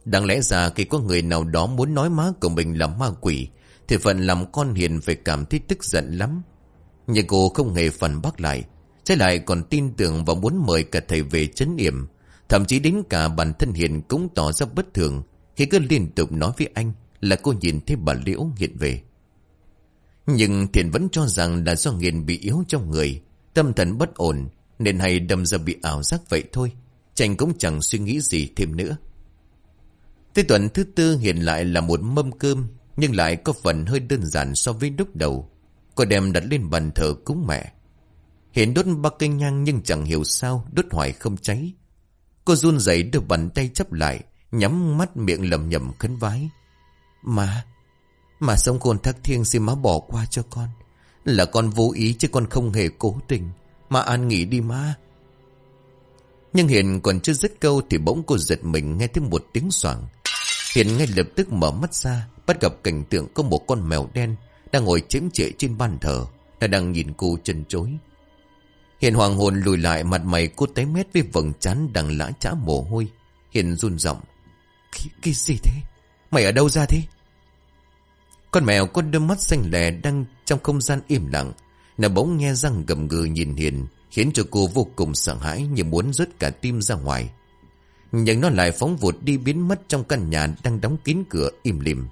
Đáng lẽ ra khi có người nào đó muốn nói má của mình là ma quỷ, thì phần làm con Hiền phải cảm thấy tức giận lắm. Nhưng cô không hề phản bác lại, trái lại còn tin tưởng và muốn mời cả thầy về chấn yểm. Thậm chí đến cả bản thân Hiền cũng tỏ ra bất thường khi cứ liên tục nói với anh là cô nhìn thấy bà Liễu hiện về. Nhưng thiền vẫn cho rằng là do nghiền bị yếu trong người, tâm thần bất ổn, nên hay đâm ra bị ảo giác vậy thôi. Chành cũng chẳng suy nghĩ gì thêm nữa. Tới tuần thứ tư hiện lại là một mâm cơm, nhưng lại có phần hơi đơn giản so với lúc đầu. Cô đem đặt lên bàn thờ cúng mẹ. Hiện đốt ba cây nhang nhưng chẳng hiểu sao đốt hoài không cháy. Cô run rẩy đưa bàn tay chấp lại, nhắm mắt miệng lầm nhầm khấn vái. Mà, mà sống khôn thắc thiên xin má bỏ qua cho con. Là con vô ý chứ con không hề cố tình. Mà an nghỉ đi má. Nhưng Hiền còn chưa dứt câu thì bỗng cô giật mình nghe thấy một tiếng soảng. Hiền ngay lập tức mở mắt ra, bắt gặp cảnh tượng có một con mèo đen đang ngồi chếm trệ trên bàn thờ, Đã đang nhìn cô chân chối. Hiền hoàng hồn lùi lại mặt mày cô tái mét với vầng trán đang lã chã mồ hôi. Hiền run giọng cái, cái gì thế? Mày ở đâu ra thế? Con mèo có đôi mắt xanh lè đang trong không gian im lặng. Nó bỗng nghe răng gầm gừ nhìn Hiền, khiến cho cô vô cùng sợ hãi như muốn rớt cả tim ra ngoài. Nhưng nó lại phóng vụt đi biến mất trong căn nhà đang đóng kín cửa im lìm.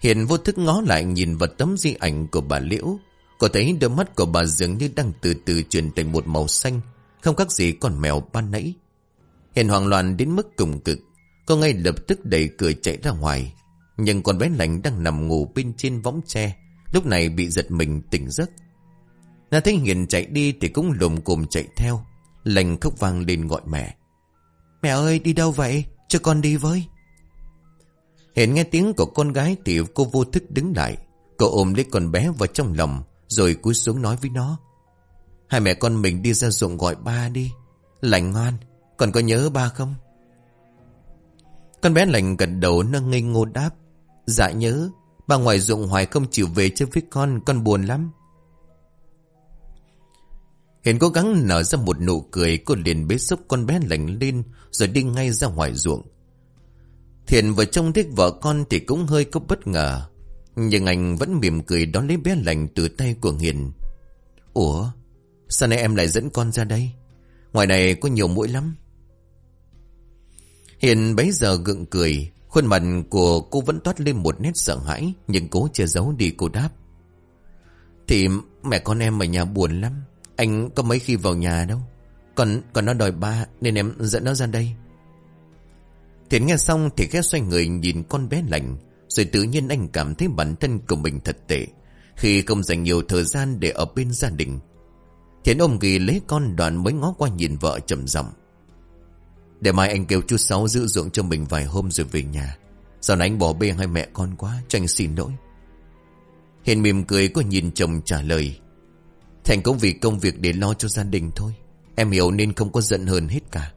Hiền vô thức ngó lại nhìn vào tấm di ảnh của bà Liễu. Có thấy đôi mắt của bà dường như đang từ từ chuyển thành một màu xanh, không khác gì con mèo ban nãy. Hiền hoảng loạn đến mức cùng cực. Cô ngay lập tức đẩy cửa chạy ra ngoài. Nhưng con bé lành đang nằm ngủ bên trên võng tre. Lúc này bị giật mình tỉnh giấc. Nó thấy Hiền chạy đi thì cũng lùm cùm chạy theo. Lành khóc vang lên gọi mẹ. Mẹ ơi đi đâu vậy? Cho con đi với. Hiền nghe tiếng của con gái thì cô vô thức đứng lại. Cô ôm lấy con bé vào trong lòng rồi cúi xuống nói với nó. Hai mẹ con mình đi ra ruộng gọi ba đi. Lành ngoan, còn có nhớ ba không? Con bé lành gật đầu nâng ngây ngô đáp. Dạ nhớ, bà ngoài ruộng hoài không chịu về chơi với con, con buồn lắm. Hiền cố gắng nở ra một nụ cười, cô liền bế xúc con bé lành lên rồi đi ngay ra ngoài ruộng. Thiện vừa trông thích vợ con thì cũng hơi có bất ngờ. Nhưng anh vẫn mỉm cười đón lấy bé lành từ tay của Hiền. Ủa, sao nay em lại dẫn con ra đây? Ngoài này có nhiều mũi lắm. Hiền bấy giờ gượng cười, khuôn mặt của cô vẫn toát lên một nét sợ hãi, nhưng cố che giấu đi cô đáp. Thì mẹ con em ở nhà buồn lắm, anh có mấy khi vào nhà đâu. Còn còn nó đòi ba nên em dẫn nó ra đây. Thiện nghe xong thì ghé xoay người nhìn con bé lạnh, rồi tự nhiên anh cảm thấy bản thân của mình thật tệ, khi không dành nhiều thời gian để ở bên gia đình. Thiện ôm ghi lấy con đoàn mới ngó qua nhìn vợ trầm giọng. Để mai anh kêu chú Sáu giữ dưỡng cho mình vài hôm rồi về nhà. Sao anh bỏ bê hai mẹ con quá, Cho anh xin lỗi. Hiền mỉm cười có nhìn chồng trả lời. Thành công vì công việc để lo cho gia đình thôi. Em hiểu nên không có giận hơn hết cả.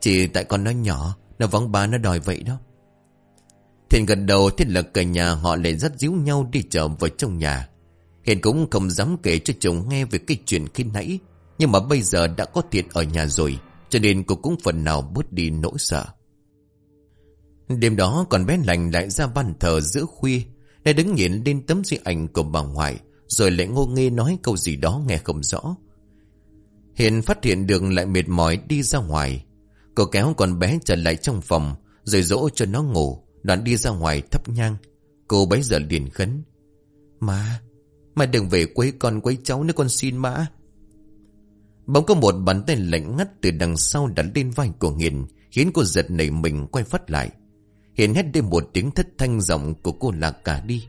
Chỉ tại con nó nhỏ, Nó vắng ba nó đòi vậy đó. Thiện gần đầu thiết là cả nhà họ lại dắt díu nhau đi chợ vào trong nhà. Hiền cũng không dám kể cho chồng nghe về cái chuyện khi nãy, Nhưng mà bây giờ đã có Thiện ở nhà rồi. Cho nên cô cũng phần nào bớt đi nỗi sợ. Đêm đó còn bé lành lại ra ban thờ giữa khuya Để đứng nhìn lên tấm di ảnh của bà ngoại, Rồi lại ngô nghê nói câu gì đó nghe không rõ. Hiền phát hiện đường lại mệt mỏi đi ra ngoài. Cô kéo con bé trở lại trong phòng, Rồi dỗ cho nó ngủ, Đoạn đi ra ngoài thấp nhang. Cô bấy giờ liền khấn, Má Má đừng về quấy con quấy cháu nữa con xin má. Bỗng có một bàn tay lạnh ngắt từ đằng sau đặt lên vai của Hiền Khiến cô giật nảy mình quay phát lại. Hiền hét lên một tiếng thất thanh giọng của cô lạc cả đi.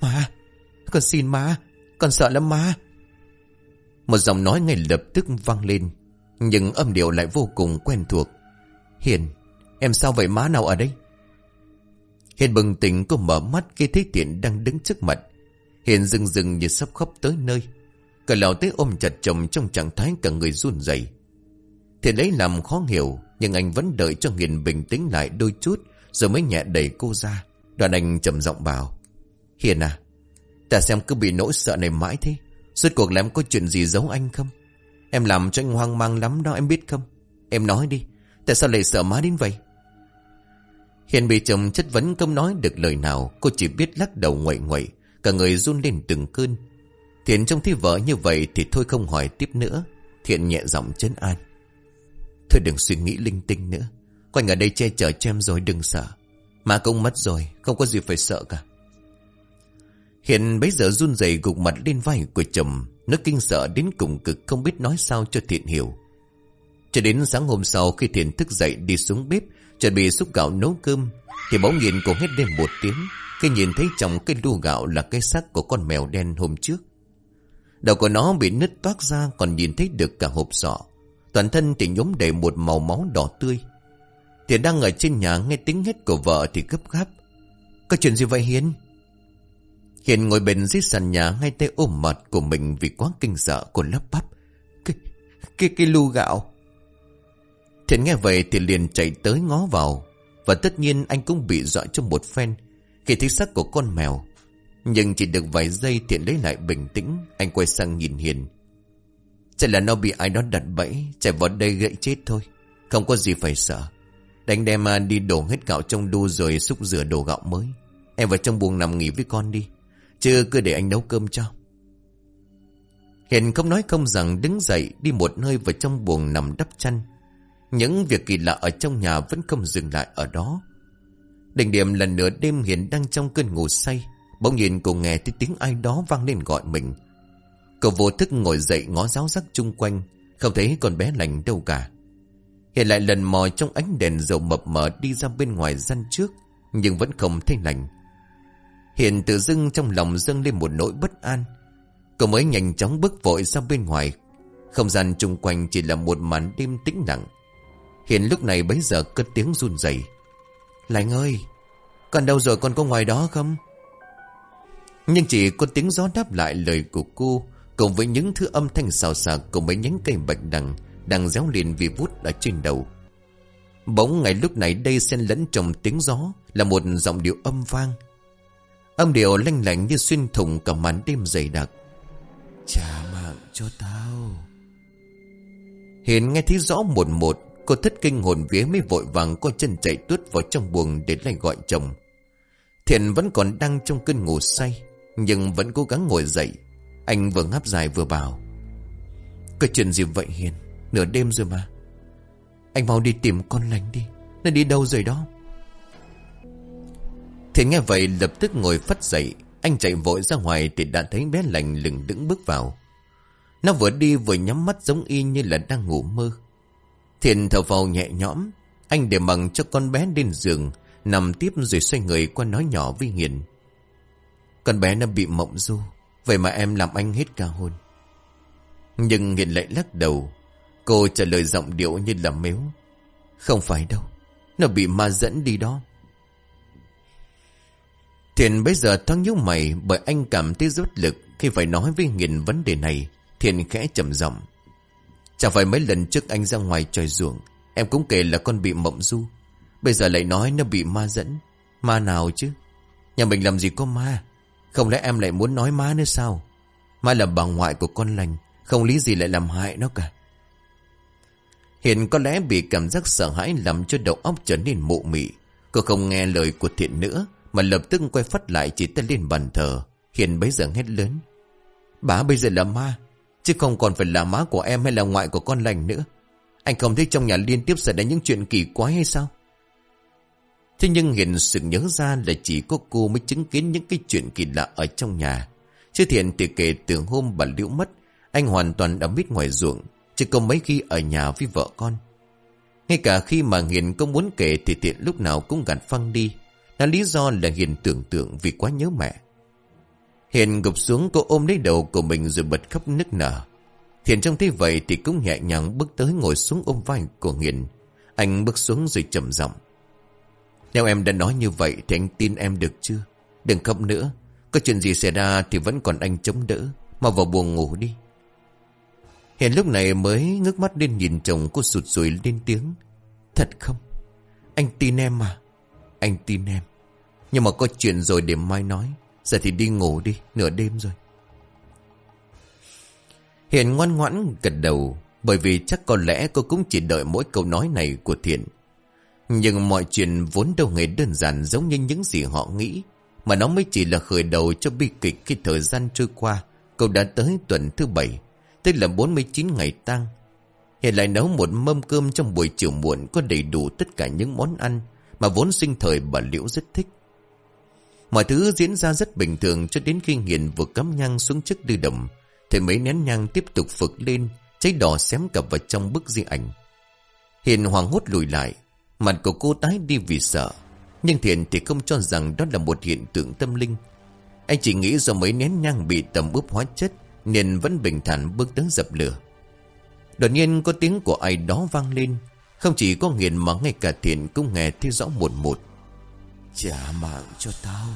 Má Con xin má Con sợ lắm má. Một giọng nói ngay lập tức vang lên Nhưng âm điệu lại vô cùng quen thuộc. Hiền Em sao vậy má nào ở đây? Hiền bừng tỉnh cô mở mắt khi thấy Thiện đang đứng trước mặt. Hiền dừng dừng như sắp khóc tới nơi. Cả lão tới ôm chặt chồng trong trạng thái cả người run rẩy. Thiện lấy làm khó hiểu, nhưng anh vẫn đợi cho Hiền bình tĩnh lại đôi chút, rồi mới nhẹ đẩy cô ra. Đoàn anh trầm giọng bảo. Hiền à, ta xem cứ bị nỗi sợ này mãi thế. Suốt cuộc là em có chuyện gì giấu anh không? Em làm cho anh hoang mang lắm đó em biết không? Em nói đi, tại sao lại sợ má đến vậy? Hiền bị chồng chất vấn không nói được lời nào Cô chỉ biết lắc đầu ngoậy ngoậy Cả người run lên từng cơn Thiện trông thấy vợ như vậy Thì thôi không hỏi tiếp nữa. Thiện nhẹ giọng chấn an. Thôi đừng suy nghĩ linh tinh nữa. Quanh ở đây che chở cho em rồi, đừng sợ. Mà công mất rồi, Không có gì phải sợ cả. Hiện bấy giờ run rẩy gục mặt lên vai của chồng Nó kinh sợ đến cùng cực Không biết nói sao cho Thiện hiểu. Cho đến sáng hôm sau khi Thiện thức dậy đi xuống bếp, Chuẩn bị xúc gạo nấu cơm, Thì bỗng nhiên cô hét lên một tiếng, Khi nhìn thấy trong cái lu gạo là cái xác của con mèo đen hôm trước. Đầu của nó bị nứt toát ra Còn nhìn thấy được cả hộp sọ Toàn thân thì nhốm đầy một màu máu đỏ tươi Thì đang ở trên nhà nghe tiếng hét của vợ thì gấp gáp Có chuyện gì vậy Hiền Hiền ngồi bên dưới sàn nhà Ngay tay ôm mặt của mình Vì quá kinh sợ của lắp bắp Cái, cái, cái lu gạo Thiện nghe vậy thì liền chạy tới ngó vào. Và tất nhiên anh cũng bị dọa trong một phen. Khi thấy sắc của con mèo. Nhưng chỉ được vài giây Thiện lấy lại bình tĩnh. Anh quay sang nhìn Hiền. Chắc là nó bị ai đó đặt bẫy. Chạy vào đây gãy chết thôi. Không có gì phải sợ. Đánh đem à, đi đổ hết gạo trong đu rồi xúc rửa đồ gạo mới. Em vào trong buồng nằm nghỉ với con đi. Chứ cứ để anh nấu cơm cho. Hiền không nói không rằng đứng dậy đi một nơi vào trong buồng nằm đắp chăn. Những việc kỳ lạ ở trong nhà vẫn không dừng lại ở đó. Đỉnh điểm là nửa đêm Hiền đang trong cơn ngủ say. Bỗng nhìn cô nghe thấy tiếng ai đó vang lên gọi mình. Cậu vô thức ngồi dậy ngó giáo giác chung quanh. Không thấy con bé lành đâu cả. Hiền lại lần mò trong ánh đèn dầu mập mờ đi ra bên ngoài gian trước. Nhưng vẫn không thấy lành. Hiền tự dưng trong lòng dâng lên một nỗi bất an. Cậu mới nhanh chóng bước vội ra bên ngoài. Không gian chung quanh chỉ là một màn đêm tĩnh lặng. Hiền lúc này bấy giờ cất tiếng run rẩy. Lành ơi, con đâu rồi con có ngoài đó không? Nhưng chỉ có tiếng gió đáp lại lời của cô Cùng với những thứ âm thanh xào xạc Cùng mấy nhánh cây bạch đằng Đang réo liền vì vút ở trên đầu. Bỗng ngày lúc này đây xen lẫn trong tiếng gió Là một giọng điệu âm vang. Âm điệu lanh lạnh như xuyên thủng cả màn đêm dày đặc. Trả mạng cho tao. Hiền nghe thấy rõ một một Cô thất kinh hồn vía mới vội vàng co chân chạy tuốt vào trong buồng để lại gọi chồng. Thiện vẫn còn đang trong cơn ngủ say, nhưng vẫn cố gắng ngồi dậy. Anh vừa ngáp dài vừa bảo. Cái chuyện gì vậy Hiền? Nửa đêm rồi mà. Anh mau đi tìm con lành đi. Nó đi đâu rồi đó? Thiện nghe vậy lập tức ngồi phát dậy. Anh chạy vội ra ngoài thì đã thấy bé lành lừng đứng bước vào. Nó vừa đi vừa nhắm mắt giống y như là đang ngủ mơ. Thiện thở vào nhẹ nhõm. Anh để mặc cho con bé lên giường. Nằm tiếp rồi xoay người qua nói nhỏ với Hiền. Con bé nó bị mộng du. Vậy mà em làm anh hết cả hôn. Nhưng Hiền lại lắc đầu. Cô trả lời giọng điệu như là mếu. Không phải đâu. Nó bị ma dẫn đi đó. Thiện bây giờ thoáng nhíu mày bởi anh cảm thấy rất lực khi phải nói với Hiền vấn đề này. Thiện khẽ trầm giọng. Chẳng phải mấy lần trước anh ra ngoài trời ruộng, em cũng kể là con bị mộng du. Bây giờ lại nói nó bị ma dẫn. Ma nào chứ? Nhà mình làm gì có ma? Không lẽ em lại muốn nói má nữa sao? má là bà ngoại của con lành, không lý gì lại làm hại nó cả. Hiện có lẽ bị cảm giác sợ hãi làm cho đầu óc trở nên mụ mị. Cô không nghe lời của thiện nữa, mà lập tức quay phát lại chỉ tay lên bàn thờ. Hiền bấy giờ hét lớn. Bà bây giờ là ma, chứ không còn phải là má của em hay là ngoại của con lành nữa. Anh không thấy trong nhà liên tiếp xảy ra những chuyện kỳ quái hay sao? Thế nhưng Hiền sự nhớ ra là chỉ có cô mới chứng kiến những cái chuyện kỳ lạ ở trong nhà. Chứ thiện thì kể từ hôm bà Liễu mất, anh hoàn toàn đã biết ngoài ruộng, chỉ có mấy khi ở nhà với vợ con. Ngay cả khi mà Hiền có muốn kể thì thiện lúc nào cũng gạt phăng đi. Là lý do là Hiền tưởng tượng vì quá nhớ mẹ. Hiền gục xuống cô ôm lấy đầu của mình rồi bật khóc nức nở. Thiện trông thấy vậy thì cũng nhẹ nhàng bước tới ngồi xuống ôm vai của Hiền. Anh bước xuống rồi trầm giọng. Nếu em đã nói như vậy thì anh tin em được chưa? Đừng khóc nữa. Có chuyện gì xảy ra thì vẫn còn anh chống đỡ. Mà vào buồn ngủ đi. Hiền lúc này mới ngước mắt lên nhìn chồng cô sụt sùi lên tiếng. Thật không? Anh tin em mà. Anh tin em. Nhưng mà có chuyện rồi để mai nói. Giờ thì đi ngủ đi, nửa đêm rồi. Hiền ngoan ngoãn gật đầu. Bởi vì chắc có lẽ cô cũng chỉ đợi mỗi câu nói này của Thiện. Nhưng mọi chuyện vốn đâu hề đơn giản giống như những gì họ nghĩ. Mà nó mới chỉ là khởi đầu cho bi kịch khi thời gian trôi qua. Cậu đã tới tuần thứ bảy, tức là 49 ngày tang. Hiện lại nấu một mâm cơm trong buổi chiều muộn có đầy đủ tất cả những món ăn mà vốn sinh thời bà Liễu rất thích. Mọi thứ diễn ra rất bình thường cho đến khi Hiền vừa cắm nhang xuống chức đưa đồng. Thì mấy nén nhang tiếp tục phực lên, cháy đỏ xém cặp vào trong bức di ảnh. Hiền hoàng hốt lùi lại, mặt của cô tái đi vì sợ. Nhưng Thiện thì không cho rằng đó là một hiện tượng tâm linh. Anh chỉ nghĩ do mấy nén nhang bị tầm ướp hóa chất nên vẫn bình thản bước tới dập lửa. Đột nhiên có tiếng của ai đó vang lên. Không chỉ có Hiền mà ngay cả Thiện cũng nghe thấy rõ một một. Trả mạng cho tao.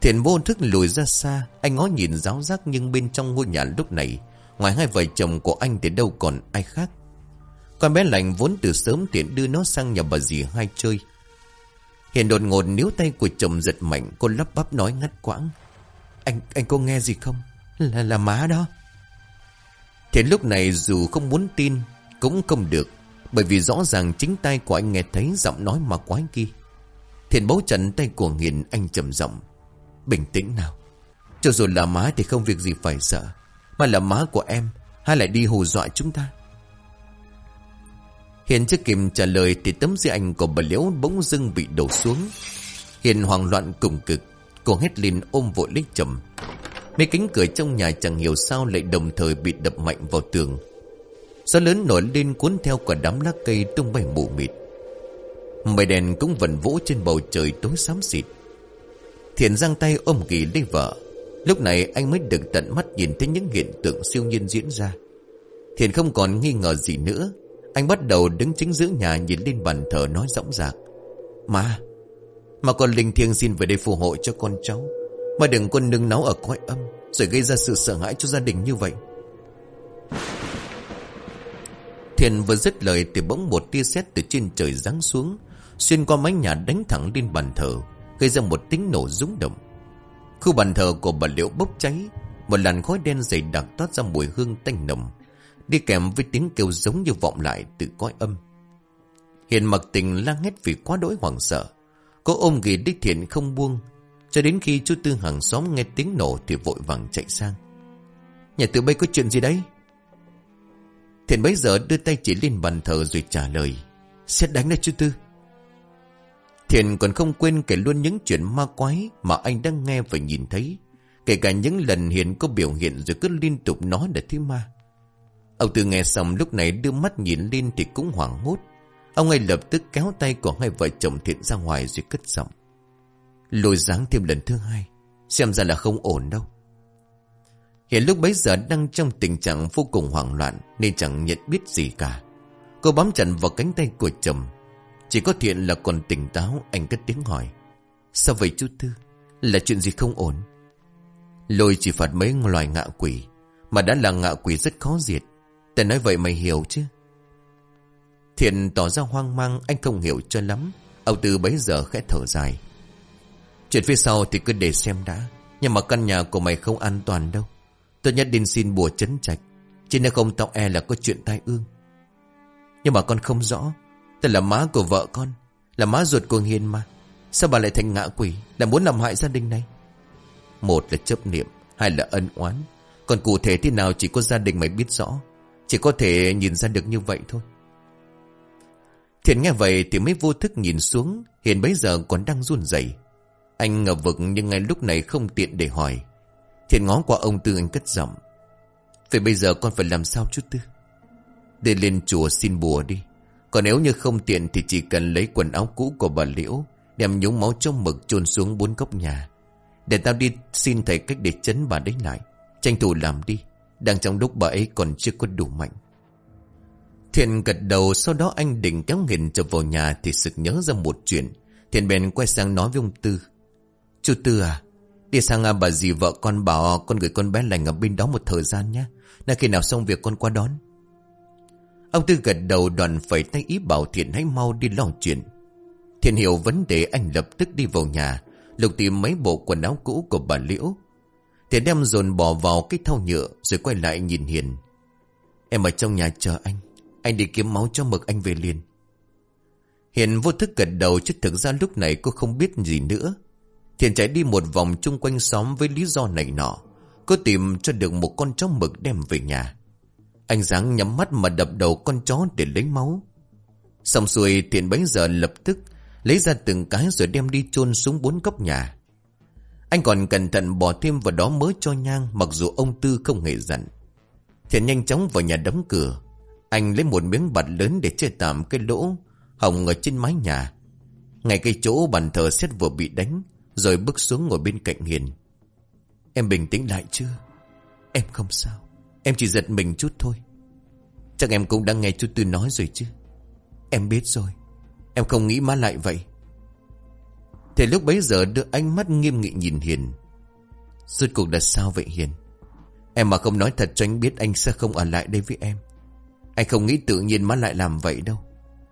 Thiện vô thức lùi ra xa. Anh ngó nhìn giáo giác nhưng bên trong ngôi nhà lúc này. Ngoài hai vợ chồng của anh thì đâu còn ai khác. Con bé lành vốn từ sớm tiện đưa nó sang nhà bà dì hai chơi. Hiện đột ngột níu tay của chồng giật mạnh, Cô lắp bắp nói ngắt quãng. Anh anh có nghe gì không? Là là má đó. Thiện lúc này dù không muốn tin, Cũng không được, Bởi vì rõ ràng chính tay của anh nghe thấy giọng nói mà quái kia. Thiện bấu chặt tay của Hiền, anh trầm giọng. Bình tĩnh nào. Cho dù là má thì không việc gì phải sợ, Mà là má của em Hay lại đi hù dọa chúng ta. Hiền chưa kịp trả lời thì tấm di ảnh của bà Liễu bỗng dưng bị đổ xuống. Hiền hoảng loạn cùng cực, cô hét lên ôm vội lấy chồng. Mấy cánh cửa trong nhà chẳng hiểu sao lại đồng thời bị đập mạnh vào tường. Gió lớn nổi lên cuốn theo cả đám lá cây tung bay mù mịt. Mây đèn cũng vần vỗ trên bầu trời tối xám xịt. Thiện giang tay ôm kỳ lấy vợ. Lúc này anh mới được tận mắt nhìn thấy những hiện tượng siêu nhiên diễn ra. Thiện không còn nghi ngờ gì nữa anh bắt đầu đứng chính giữa nhà nhìn lên bàn thờ nói rõng rạc. Mà, mà con linh thiêng xin về đây phù hộ cho con cháu. Mà đừng con nương náu ở cõi âm, rồi gây ra sự sợ hãi cho gia đình như vậy. Thiền vừa dứt lời thì bỗng một tia sét từ trên trời giáng xuống, xuyên qua mái nhà đánh thẳng lên bàn thờ, gây ra một tiếng nổ rúng động. Khu bàn thờ của bà Liễu bốc cháy, một làn khói đen dày đặc toát ra mùi hương tanh nồng. Đi kèm với tiếng kêu giống như vọng lại từ cõi âm. Hiền mặc tình lang hết vì quá đỗi hoảng sợ. Cô ôm ghì đích thiện không buông. Cho đến khi chú Tư hàng xóm nghe tiếng nổ Thì vội vàng chạy sang. Nhà từ bây có chuyện gì đấy? Thiện bấy giờ đưa tay chỉ lên bàn thờ rồi trả lời. Xét đánh đấy chú Tư. Thiện còn không quên kể luôn những chuyện ma quái Mà anh đang nghe và nhìn thấy. Kể cả những lần Hiền có biểu hiện Rồi cứ liên tục nói là thứ ma. Ông Tư nghe xong lúc này đưa mắt nhìn lên thì cũng hoảng hốt. Ông ngay lập tức kéo tay của hai vợ chồng thiện ra ngoài rồi cất giọng. Lôi dáng thêm lần thứ hai. Xem ra là không ổn đâu. Hiện lúc bấy giờ đang trong tình trạng vô cùng hoảng loạn nên chẳng nhận biết gì cả. Cô bám chặt vào cánh tay của chồng. Chỉ có thiện là còn tỉnh táo, anh cất tiếng hỏi. Sao vậy chú Tư Là chuyện gì không ổn Lôi chỉ phạt mấy loài ngạ quỷ, Mà đã là ngạ quỷ rất khó diệt Ta nói vậy mày hiểu chứ? Thiện tỏ ra hoang mang, Anh không hiểu cho lắm. Ông Tư bấy giờ khẽ thở dài. Chuyện phía sau thì cứ để xem đã. Nhưng mà căn nhà của mày không an toàn đâu. Tôi nhất định xin bùa chấn trạch. Chỉ nếu không tao e là có chuyện tai ương. Nhưng mà con không rõ. Tôi là má của vợ con. Là má ruột của Hiền mà. Sao bà lại thành ngạ quỷ? Là muốn làm hại gia đình này? Một là chấp niệm, Hai là ân oán. Còn cụ thể thế nào chỉ có gia đình mày biết rõ. Chỉ có thể nhìn ra được như vậy thôi. Thiện nghe vậy thì mới vô thức nhìn xuống Hiền bấy giờ còn đang run rẩy. Anh ngờ vực nhưng ngay lúc này không tiện để hỏi. Thiện ngó qua ông Tư anh cất giọng. Vậy bây giờ con phải làm sao chút Tư? Để lên chùa xin bùa đi. Còn nếu như không tiện thì chỉ cần lấy quần áo cũ của bà Liễu, Đem nhúng máu trong mực chôn xuống bốn góc nhà. Để tao đi xin thầy cách để chấn bà đấy lại. Tranh thủ làm đi. Đang trong lúc bà ấy còn chưa có đủ mạnh Thiện gật đầu sau đó anh định kéo nghiền trở vào nhà thì sực nhớ ra một chuyện. Thiện bèn quay sang nói với ông Tư. Chú Tư à, đi sang à, bà dì vợ con bảo con gửi con bé lành ở bên đó một thời gian nhé. Là khi nào xong việc con qua đón. Ông Tư gật đầu đoàn phẩy tay ý bảo Thiện hãy mau đi lo chuyện. Thiện hiểu vấn đề anh lập tức đi vào nhà, lục tìm mấy bộ quần áo cũ của bà Liễu. Thiện đem dồn bỏ vào cái thau nhựa, rồi quay lại nhìn Hiền. Em ở trong nhà chờ anh. Anh đi kiếm máu cho mực anh về liền. Hiền vô thức gật đầu chứ thực ra lúc này cô không biết gì nữa. Thiện chạy đi một vòng chung quanh xóm với lý do này nọ. Cô tìm cho được một con chó mực đem về nhà. Anh dáng nhắm mắt mà đập đầu con chó để lấy máu. Xong xuôi Thiện bấy giờ lập tức Lấy ra từng cái rồi đem đi chôn xuống bốn góc nhà. Anh còn cẩn thận bỏ thêm vào đó mớ cho nhang Mặc dù ông Tư không hề dặn Thiện nhanh chóng vào nhà đóng cửa anh lấy một miếng bạt lớn để che tạm cái lỗ hồng ở trên mái nhà. Ngay cái chỗ bàn thờ xét vừa bị đánh, rồi bước xuống ngồi bên cạnh Hiền. Em bình tĩnh lại chưa? Em không sao. Em chỉ giật mình chút thôi. Chắc em cũng đã nghe chú Tư nói rồi chứ. Em biết rồi. Em không nghĩ má lại vậy. Thế lúc bấy giờ đưa ánh mắt nghiêm nghị nhìn Hiền. Rốt cuộc là sao vậy Hiền? Em mà không nói thật cho anh biết anh sẽ không ở lại đây với em. Anh không nghĩ tự nhiên má lại làm vậy đâu.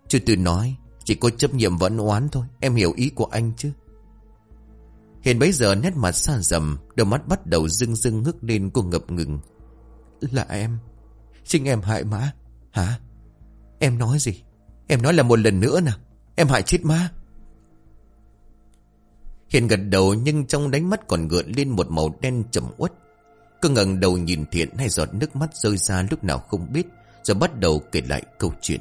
Chứ từ nói Chỉ có chấp nhiệm vẫn oán thôi. Em hiểu ý của anh chứ. Hiền bấy giờ nét mặt xa dầm Đôi mắt bắt đầu rưng rưng ngước lên cô ngập ngừng. Là em. Chính em hại má. Hả? Em nói gì? Em nói là một lần nữa nè, Em hại chết má. Hiền gật đầu nhưng trong đánh mắt còn gợn lên một màu đen trầm uất. Cứ ngẩng đầu nhìn thiện hay giọt nước mắt rơi ra lúc nào không biết. Rồi bắt đầu kể lại câu chuyện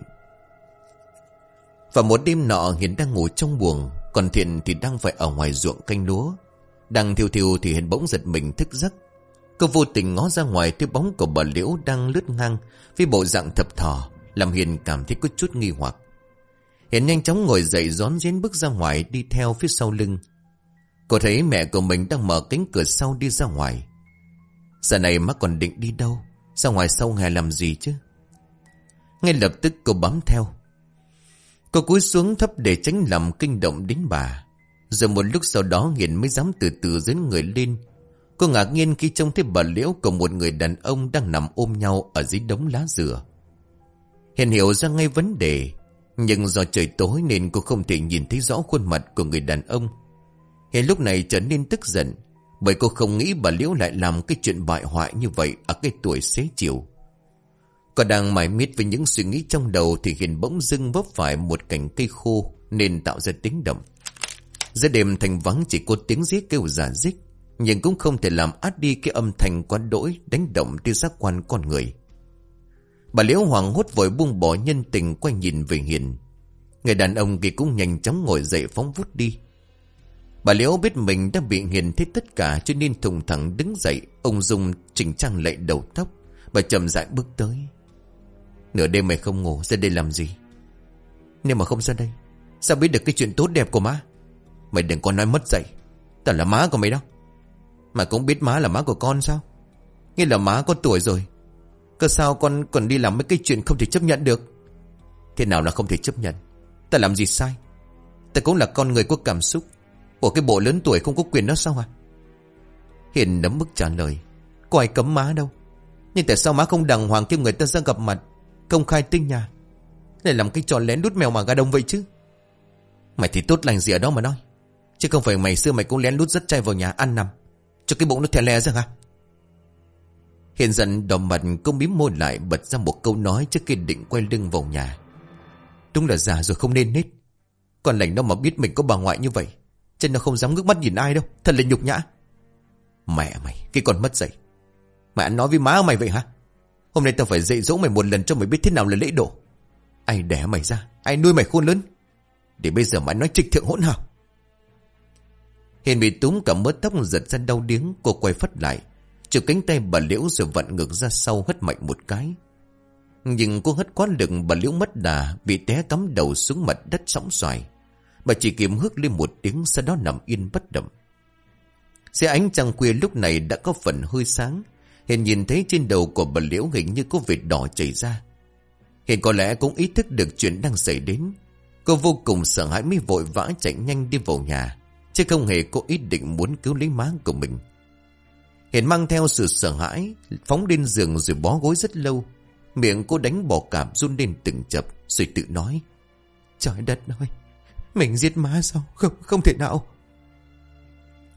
Và một đêm nọ, Hiền đang ngủ trong buồng, Còn Thiện thì đang phải ở ngoài ruộng canh lúa Đang thiêu thiêu thì Hiền bỗng giật mình thức giấc Cô vô tình ngó ra ngoài Thấy bóng của bà Liễu đang lướt ngang Với bộ dạng thập thò, Làm Hiền cảm thấy có chút nghi hoặc Hiền nhanh chóng ngồi dậy rón rén bước ra ngoài Đi theo phía sau lưng Cô thấy mẹ của mình đang mở cánh cửa sau đi ra ngoài Giờ này má còn định đi đâu Ra ngoài sau hè làm gì chứ ngay lập tức cô bám theo. Cô cúi xuống thấp để tránh làm kinh động đến bà. Rồi một lúc sau đó Hiền mới dám từ từ dẫn người lên. Cô ngạc nhiên khi trông thấy bà Liễu cùng một người đàn ông đang nằm ôm nhau ở dưới đống lá dừa. Hiền hiểu ra ngay vấn đề. Nhưng do trời tối nên cô không thể nhìn thấy rõ khuôn mặt của người đàn ông. Hiền lúc này trở nên tức giận. Bởi cô không nghĩ bà Liễu lại làm cái chuyện bại hoại như vậy ở cái tuổi xế chiều. Còn đang mải miết với những suy nghĩ trong đầu thì Hiền bỗng dưng vấp phải một cành cây khô nên tạo ra tiếng động. Giữa đêm thành vắng chỉ có tiếng giết kêu giả dích nhưng cũng không thể làm át đi cái âm thanh quá đỗi đánh động tiêu giác quan con người. Bà Liễu Hoàng hốt vội buông bỏ nhân tình quay nhìn về Hiền. Người đàn ông kia cũng nhanh chóng ngồi dậy phóng vút đi. Bà Liễu biết mình đã bị Hiền thấy tất cả cho nên thùng thẳng đứng dậy, ông dùng chỉnh trang lệ đầu tóc. Bà chậm rãi bước tới. Nửa đêm mày không ngủ ra đây làm gì? Nếu mà không ra đây Sao biết được cái chuyện tốt đẹp của má? Mày đừng có nói mất dạy. Tao là má của mày đâu. Mà cũng biết má là má của con sao? Nghĩa là má có tuổi rồi. Cơ sao con còn đi làm mấy cái chuyện không thể chấp nhận được? Thế nào là không thể chấp nhận? Ta làm gì sai? Ta cũng là con người có cảm xúc. Ủa, cái bộ lớn tuổi không có quyền đó sao à Hiền nấm mức trả lời. Có ai cấm má đâu. Nhưng tại sao má không đàng hoàng kêu người ta ra gặp mặt, Công khai tinh nhà? Để làm cái trò lén đút mèo mà gà đông vậy chứ? Mày thì tốt lành gì ở đó mà nói. Chứ không phải mày xưa mày cũng lén lút rất chay vào nhà ăn nằm, Cho cái bụng nó thè lè ra hả? Hiền dần đỏ mặt cũng bím môi lại, bật ra một câu nói trước khi định quay lưng vào nhà. Đúng là già rồi không nên hết Còn lành đâu mà biết mình có bà ngoại như vậy. Chân nó không dám ngước mắt nhìn ai đâu. Thật là nhục nhã. Mẹ mày, cái con mất dậy. Mẹ ăn nói với má mày vậy hả? Hôm nay tao phải dạy dỗ mày một lần cho mày biết thế nào là lễ độ. Ai đẻ mày ra, ai nuôi mày khôn lớn. Để bây giờ mày nói trịch thượng hỗn hào. Hiền bị túm cả mớ tóc giật ra đau điếng, cô quay phất lại. Chụp cánh tay bà Liễu rồi vặn ngược ra sau hất mạnh một cái. Nhưng cô hất quá lực bà Liễu mất đà bị té cắm đầu xuống mặt đất sóng xoài. Bà chỉ kiếm hước lên một tiếng sau đó nằm yên bất động. Xe ánh trăng khuya lúc này đã có phần hơi sáng. Hiền nhìn thấy trên đầu của bà Liễu hình như có vệt đỏ chảy ra. Hiền có lẽ cũng ý thức được chuyện đang xảy đến. Cô vô cùng sợ hãi mới vội vã chạy nhanh đi vào nhà. Chứ không hề có ý định muốn cứu lấy má của mình. Hiền mang theo sự sợ hãi, phóng lên giường rồi bó gối rất lâu. Miệng cô đánh bỏ cảm run lên từng chập, rồi tự nói. Trời đất ơi, mình giết má sao? Không, không thể nào.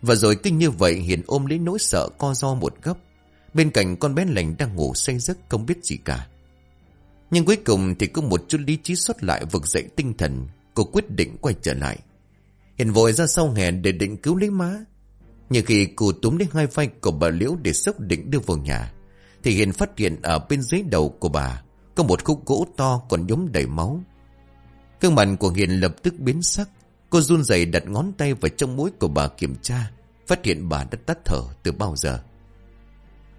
Và rồi kinh như vậy Hiền ôm lấy nỗi sợ co do một gấp Bên cạnh con bé lành đang ngủ say giấc không biết gì cả. Nhưng cuối cùng thì có một chút lý trí xuất lại vực dậy tinh thần. Cô quyết định quay trở lại. Hiền vội ra sau hè để định cứu lấy má. Nhưng khi cô túm lấy hai vai của bà Liễu để sốc định đưa vào nhà, thì Hiền phát hiện ở bên dưới đầu của bà có một khúc gỗ to còn nhốm đầy máu cương mặt của Hiền lập tức biến sắc. Cô run rẩy đặt ngón tay vào trong mũi của bà kiểm tra, phát hiện bà đã tắt thở từ bao giờ.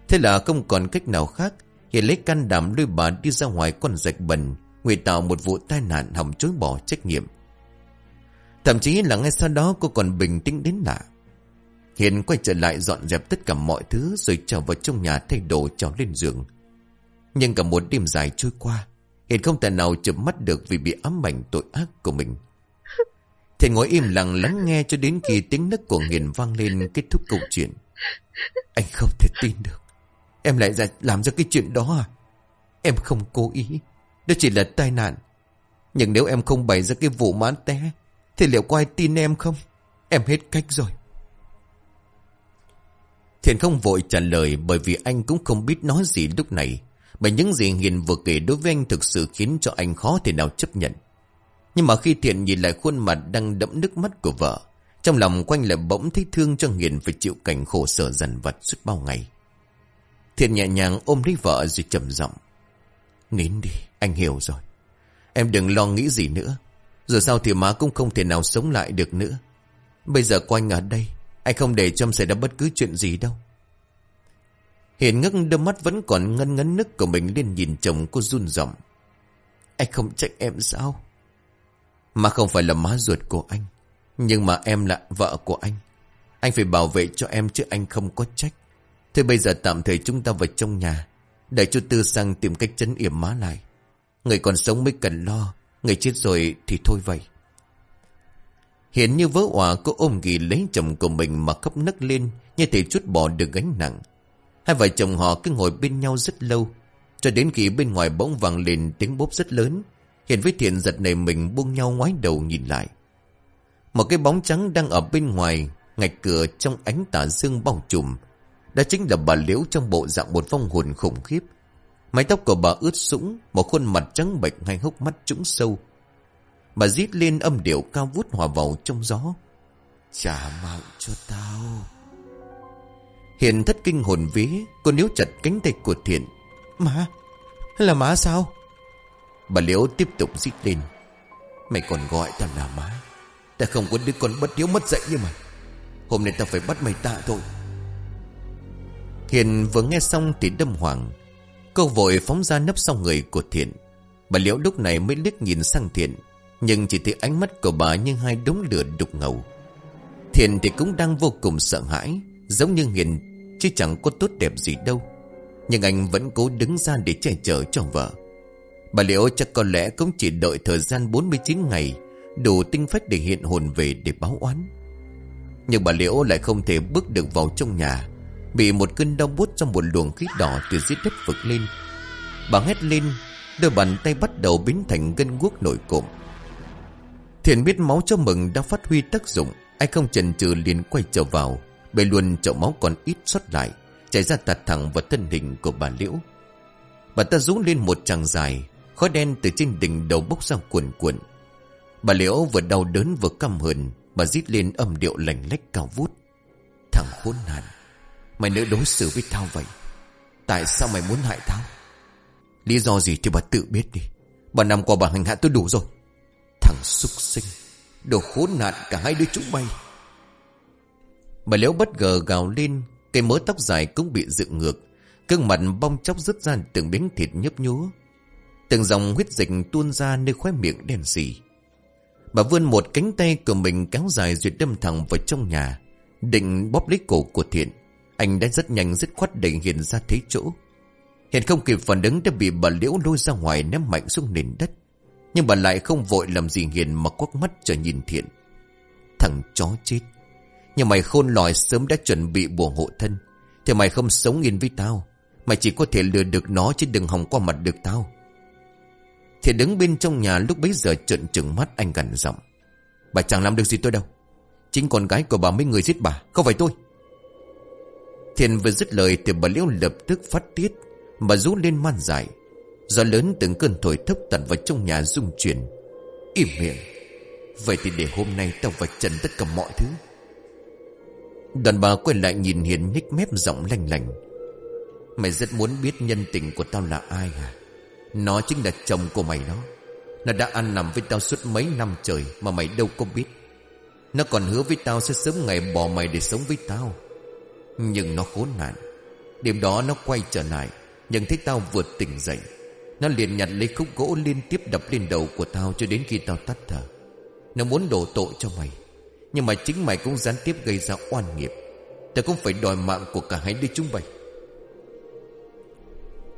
Thế là không còn cách nào khác, Hiền lấy can đảm lôi bà đi ra ngoài con rạch bần, nguy tạo một vụ tai nạn hỏng chối bỏ trách nhiệm. Thậm chí là ngay sau đó cô còn bình tĩnh đến lạ. Hiền quay trở lại dọn dẹp tất cả mọi thứ rồi trở vào trong nhà thay đồ trèo lên giường. Nhưng cả một đêm dài trôi qua, Hiền không thể nào chụp mắt được vì bị ám ảnh tội ác của mình. Thiện ngồi im lặng lắng nghe cho đến khi tiếng nấc của Hiền vang lên kết thúc câu chuyện. Anh không thể tin được. Em lại làm ra cái chuyện đó à? Em không cố ý. Đó chỉ là tai nạn. Nhưng nếu em không bày ra cái vụ mán té, thì liệu có ai tin em không? Em hết cách rồi. Thiện không vội trả lời bởi vì anh cũng không biết nói gì lúc này. Bởi những gì Hiền vừa kể đối với anh thực sự khiến cho anh khó thể nào chấp nhận. Nhưng mà khi Thiện nhìn lại khuôn mặt đang đẫm nước mắt của vợ, trong lòng quanh lại bỗng thấy thương cho Hiền phải chịu cảnh khổ sở dần vật suốt bao ngày. Thiện nhẹ nhàng ôm lấy vợ rồi trầm giọng Nín đi, anh hiểu rồi. Em đừng lo nghĩ gì nữa. Rồi sao thì má cũng không thể nào sống lại được nữa. Bây giờ quanh ở đây, anh không để cho em xảy ra bất cứ chuyện gì đâu. Hiền ngất đôi mắt vẫn còn ngân ngấn nước của mình lên nhìn chồng cô run giọng. Anh không trách em sao? Mà không phải là má ruột của anh. Nhưng mà em là vợ của anh. Anh phải bảo vệ cho em chứ anh không có trách. Thế bây giờ tạm thời chúng ta vào trong nhà. Để cho Tư sang tìm cách chấn yểm má lại. Người còn sống mới cần lo. Người chết rồi thì thôi vậy. Hiện như vỡ hòa cô ôm ghì lấy chồng của mình mà khóc nấc lên, như thể chút bỏ được gánh nặng. Hai vợ chồng họ cứ ngồi bên nhau rất lâu cho đến khi bên ngoài bỗng vang lên tiếng bốp rất lớn. Hiện với thiện giật nảy mình buông nhau ngoái đầu nhìn lại. Một cái bóng trắng đang ở bên ngoài ngạch cửa trong ánh tà dương bao trùm. Đó chính là bà Liễu trong bộ dạng một vong hồn khủng khiếp. Mái tóc của bà ướt sũng, một khuôn mặt trắng bệnh hay hốc mắt trũng sâu. Bà rít lên âm điệu cao vút hòa vào trong gió. Trả mạo cho tao. Hiền thất kinh hồn vía, cô níu chặt cánh tay của Thiện. Má, là má sao? Bà Liễu tiếp tục rít lên. Mày còn gọi tao là má. Ta không có đứa con bất hiếu mất dạy như mày. Hôm nay tao phải bắt mày tạ thôi. Hiền vừa nghe xong thì đâm hoàng. Cô vội phóng ra nấp sau người của Thiện. Bà Liễu lúc này mới liếc nhìn sang Thiện. Nhưng chỉ thấy ánh mắt của bà như hai đống lửa đục ngầu Thiện thì cũng đang vô cùng sợ hãi Giống như Hiền, Chứ chẳng có tốt đẹp gì đâu. Nhưng anh vẫn cố đứng ra để che chở cho vợ. Bà Liễu chắc có lẽ cũng chỉ đợi thời gian 49 ngày, Đủ tinh phách để hiện hồn về để báo oán. Nhưng bà Liễu lại không thể bước được vào trong nhà, Bị một cơn đau bút trong một luồng khí đỏ từ dưới đất vực lên. Bà hét lên, Đôi bàn tay bắt đầu biến thành gân guốc nổi cộm. Thiện biết máu cho mừng đã phát huy tác dụng Anh không chần chừ liền quay trở vào. Bề luôn chậu máu còn ít xuất lại, Chảy ra tạt thẳng vào thân hình của bà Liễu. Bà ta rú lên một tràng dài, Khói đen từ trên đỉnh đầu bốc ra cuồn cuộn. Bà Liễu vừa đau đớn vừa căm hờn, Bà rít lên âm điệu lành lách cao vút. Thằng khốn nạn, Mày nỡ đối xử với tao vậy, Tại sao mày muốn hại tao? Lý do gì thì bà tự biết đi, Bà nằm qua bà hành hạ tôi đủ rồi. Thằng súc sinh, Đồ khốn nạn cả hai đứa chúng bay. Bà liễu bất ngờ gào lên Cây mớ tóc dài cũng bị dựng ngược. Cương mặt bong chóc rứt ra từng miếng thịt nhấp nhúa Từng dòng huyết dịch tuôn ra nơi khóe miệng đen xì. Bà vươn một cánh tay của mình kéo dài duyệt đâm thẳng vào trong nhà. Định bóp lấy cổ của thiện. Anh đã rất nhanh dứt khoát đẩy Hiền ra thế chỗ. Hiền không kịp phản ứng đã bị bà Liễu lôi ra ngoài ném mạnh xuống nền đất. Nhưng bà lại không vội làm gì Hiền mà quắc mắt cho nhìn thiện. Thằng chó chết. Nhưng mày khôn lòi sớm đã chuẩn bị bùa hộ thân. Thì mày không sống yên với tao. Mày chỉ có thể lừa được nó chứ đừng hòng qua mặt được tao. Thì đứng bên trong nhà lúc bấy giờ trợn trừng mắt anh gần giọng. Bà chẳng làm được gì tôi đâu. Chính con gái của bà mấy người giết bà, Không phải tôi. Thiền vừa dứt lời thì bà Liễu lập tức phát tiết. Bà rú lên man dại. Gió lớn từng cơn thổi thấp tận vào trong nhà rung chuyển. Im miệng. Vậy thì để hôm nay tao vạch trần tất cả mọi thứ. Đoàn bà quay lại nhìn Hiền nhích mép giọng lành lành. Mày rất muốn biết nhân tình của tao là ai à nó chính là chồng của mày đó. Nó đã ăn nằm với tao suốt mấy năm trời Mà mày đâu có biết. Nó còn hứa với tao sẽ sớm ngày bỏ mày để sống với tao. Nhưng nó khốn nạn. Đêm đó nó quay trở lại, Nhận thấy tao vượt tỉnh dậy. Nó liền nhặt lấy khúc gỗ liên tiếp đập lên đầu của tao Cho đến khi tao tắt thở. Nó muốn đổ tội cho mày. Nhưng mà chính mày cũng gián tiếp gây ra oan nghiệp. Tao cũng phải đòi mạng của cả hai đứa chúng mày.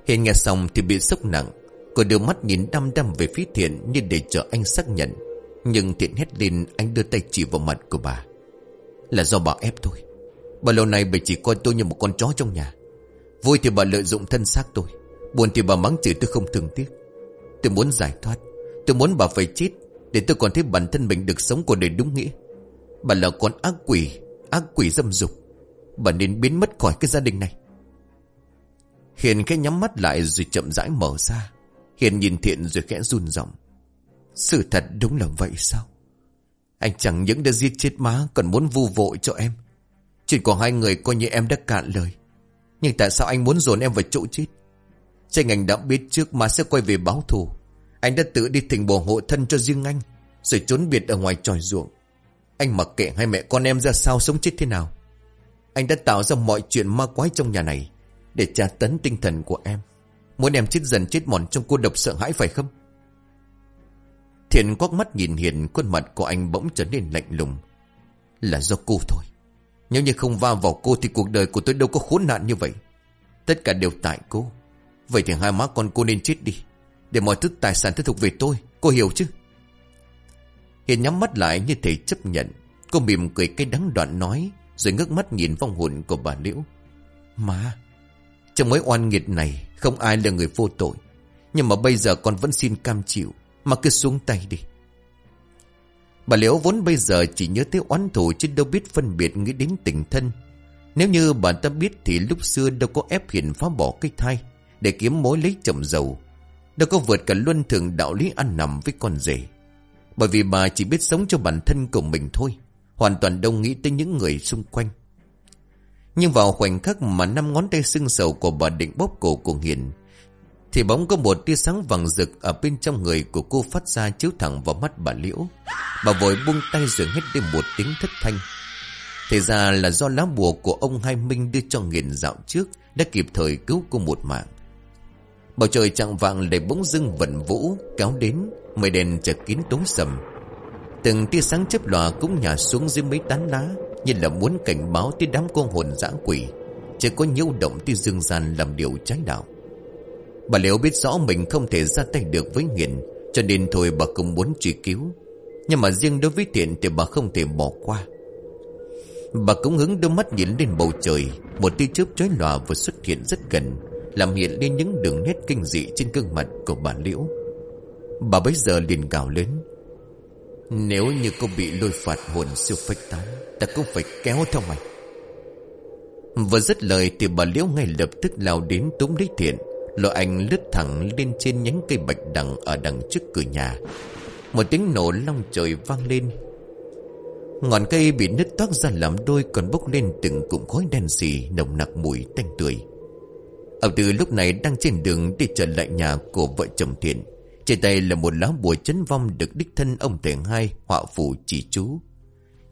Hiền nghe xong thì bị sốc nặng, Cô đưa mắt nhìn đăm đăm về phía thiện Như để chờ anh xác nhận. Nhưng thiện hét lên, anh đưa tay chỉ vào mặt của bà. Là do bà ép thôi. Bà lâu nay bà chỉ coi tôi như một con chó trong nhà. Vui thì bà lợi dụng thân xác tôi, Buồn thì bà mắng chửi tôi không thường tiếc. Tôi muốn giải thoát, Tôi muốn bà phải chết Để tôi còn thấy bản thân mình được sống cuộc đời đúng nghĩa. Bà là con ác quỷ Ác quỷ dâm dục. Bà nên biến mất khỏi cái gia đình này. Hiền khẽ nhắm mắt lại rồi chậm rãi mở ra. Hiền nhìn thiện rồi khẽ run giọng. Sự thật đúng là vậy sao? Anh chẳng những đã giết chết má, Còn muốn vu vội cho em. Chỉ có hai người coi như em đã cạn lời. Nhưng tại sao anh muốn dồn em vào chỗ chết? Tranh anh đã biết trước má sẽ quay về báo thù. Anh đã tự đi thỉnh bồ hộ thân cho riêng anh, Rồi trốn biệt ở ngoài tròi ruộng. Anh mặc kệ hai mẹ con em ra sao sống chết thế nào. Anh đã tạo ra mọi chuyện ma quái trong nhà này Để tra tấn tinh thần của em. Muốn em chết dần chết mòn trong cô độc sợ hãi phải không? Thiện quắc mắt nhìn Hiền, Khuôn mặt của anh bỗng trở nên lạnh lùng. Là do cô thôi. Nếu như không va vào cô Thì cuộc đời của tôi đâu có khốn nạn như vậy. Tất cả đều tại cô. Vậy thì hai má con cô nên chết đi, Để mọi thứ tài sản tiếp thuộc về tôi. Cô hiểu chứ? Hiền nhắm mắt lại như thể chấp nhận, Cô mỉm cười cái đắng đoạn nói, Rồi ngước mắt nhìn vong hồn của bà Liễu. Mà Trong mấy oan nghiệt này không ai là người vô tội, Nhưng mà bây giờ con vẫn xin cam chịu, Mà cứ xuống tay đi. Bà Liễu vốn bây giờ chỉ nhớ tới oán thù Chứ đâu biết phân biệt nghĩ đến tình thân. Nếu như bà ta biết Thì lúc xưa đâu có ép hiền phá bỏ cái thai Để kiếm mối lấy chồng giàu, Đâu có vượt cả luân thường đạo lý ăn nằm với con rể. Bởi vì bà chỉ biết sống cho bản thân của mình thôi, Hoàn toàn đâu nghĩ tới những người xung quanh. Nhưng vào khoảnh khắc mà năm ngón tay sưng sầu của bà định bóp cổ của Hiền, Thì bóng có một tia sáng vàng rực ở bên trong người của cô phát ra chiếu thẳng vào mắt bà Liễu. Bà vội buông tay rồi hết đêm một tiếng thất thanh. Thế ra là do lá bùa của ông Hai Minh đưa cho Hiền dạo trước, Đã kịp thời cứu cô một mạng. Bầu trời trạng vàng để bỗng dưng vận vũ, Kéo đến. Mây đèn chợt kín tối sầm. Từng tia sáng chớp lòa cũng nhả xuống dưới mấy tán lá, như là muốn cảnh báo tới đám con hồn dã quỷ. Chỉ có nhiêu động tới dương gian làm điều trái đạo. Bà Liễu biết rõ mình không thể ra tay được với nghiện, Cho nên thôi bà không muốn truy cứu. Nhưng mà riêng đối với thiện thì bà không thể bỏ qua. Bà cũng hướng đôi mắt nhìn lên bầu trời, Một tia chớp chói lòa vừa xuất hiện rất gần, Làm hiện lên những đường nét kinh dị trên gương mặt của bà Liễu. Bà bấy giờ liền gào lớn Nếu như cô bị lôi phạt hồn siêu phách tán, Ta cũng phải kéo theo mày Vừa dứt lời thì bà Liễu ngay lập tức lao đến túm lấy thiện Lọ anh lướt thẳng lên trên nhánh cây bạch đằng ở đằng trước cửa nhà Một tiếng nổ long trời vang lên Ngọn cây bị nứt toác ra làm đôi còn bốc lên từng cụm khói đen xì, nồng nặc mùi tanh tươi. Ông Tư lúc này đang trên đường đi trở lại nhà của vợ chồng Thiện. Trên tay là một lá bùa chấn vong được đích thân ông Tề Hai họa phù chỉ chú.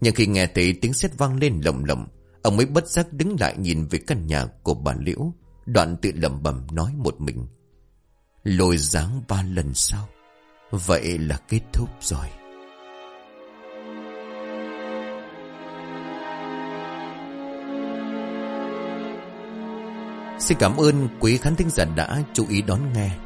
Nhưng khi nghe thấy tiếng sét vang lên lầm lầm, ông mới bất giác đứng lại nhìn về căn nhà của bà Liễu. Đoạn tự lẩm bẩm nói một mình. Lôi dáng ba lần sau. Vậy là kết thúc rồi. Xin cảm ơn quý khán thính giả đã chú ý đón nghe.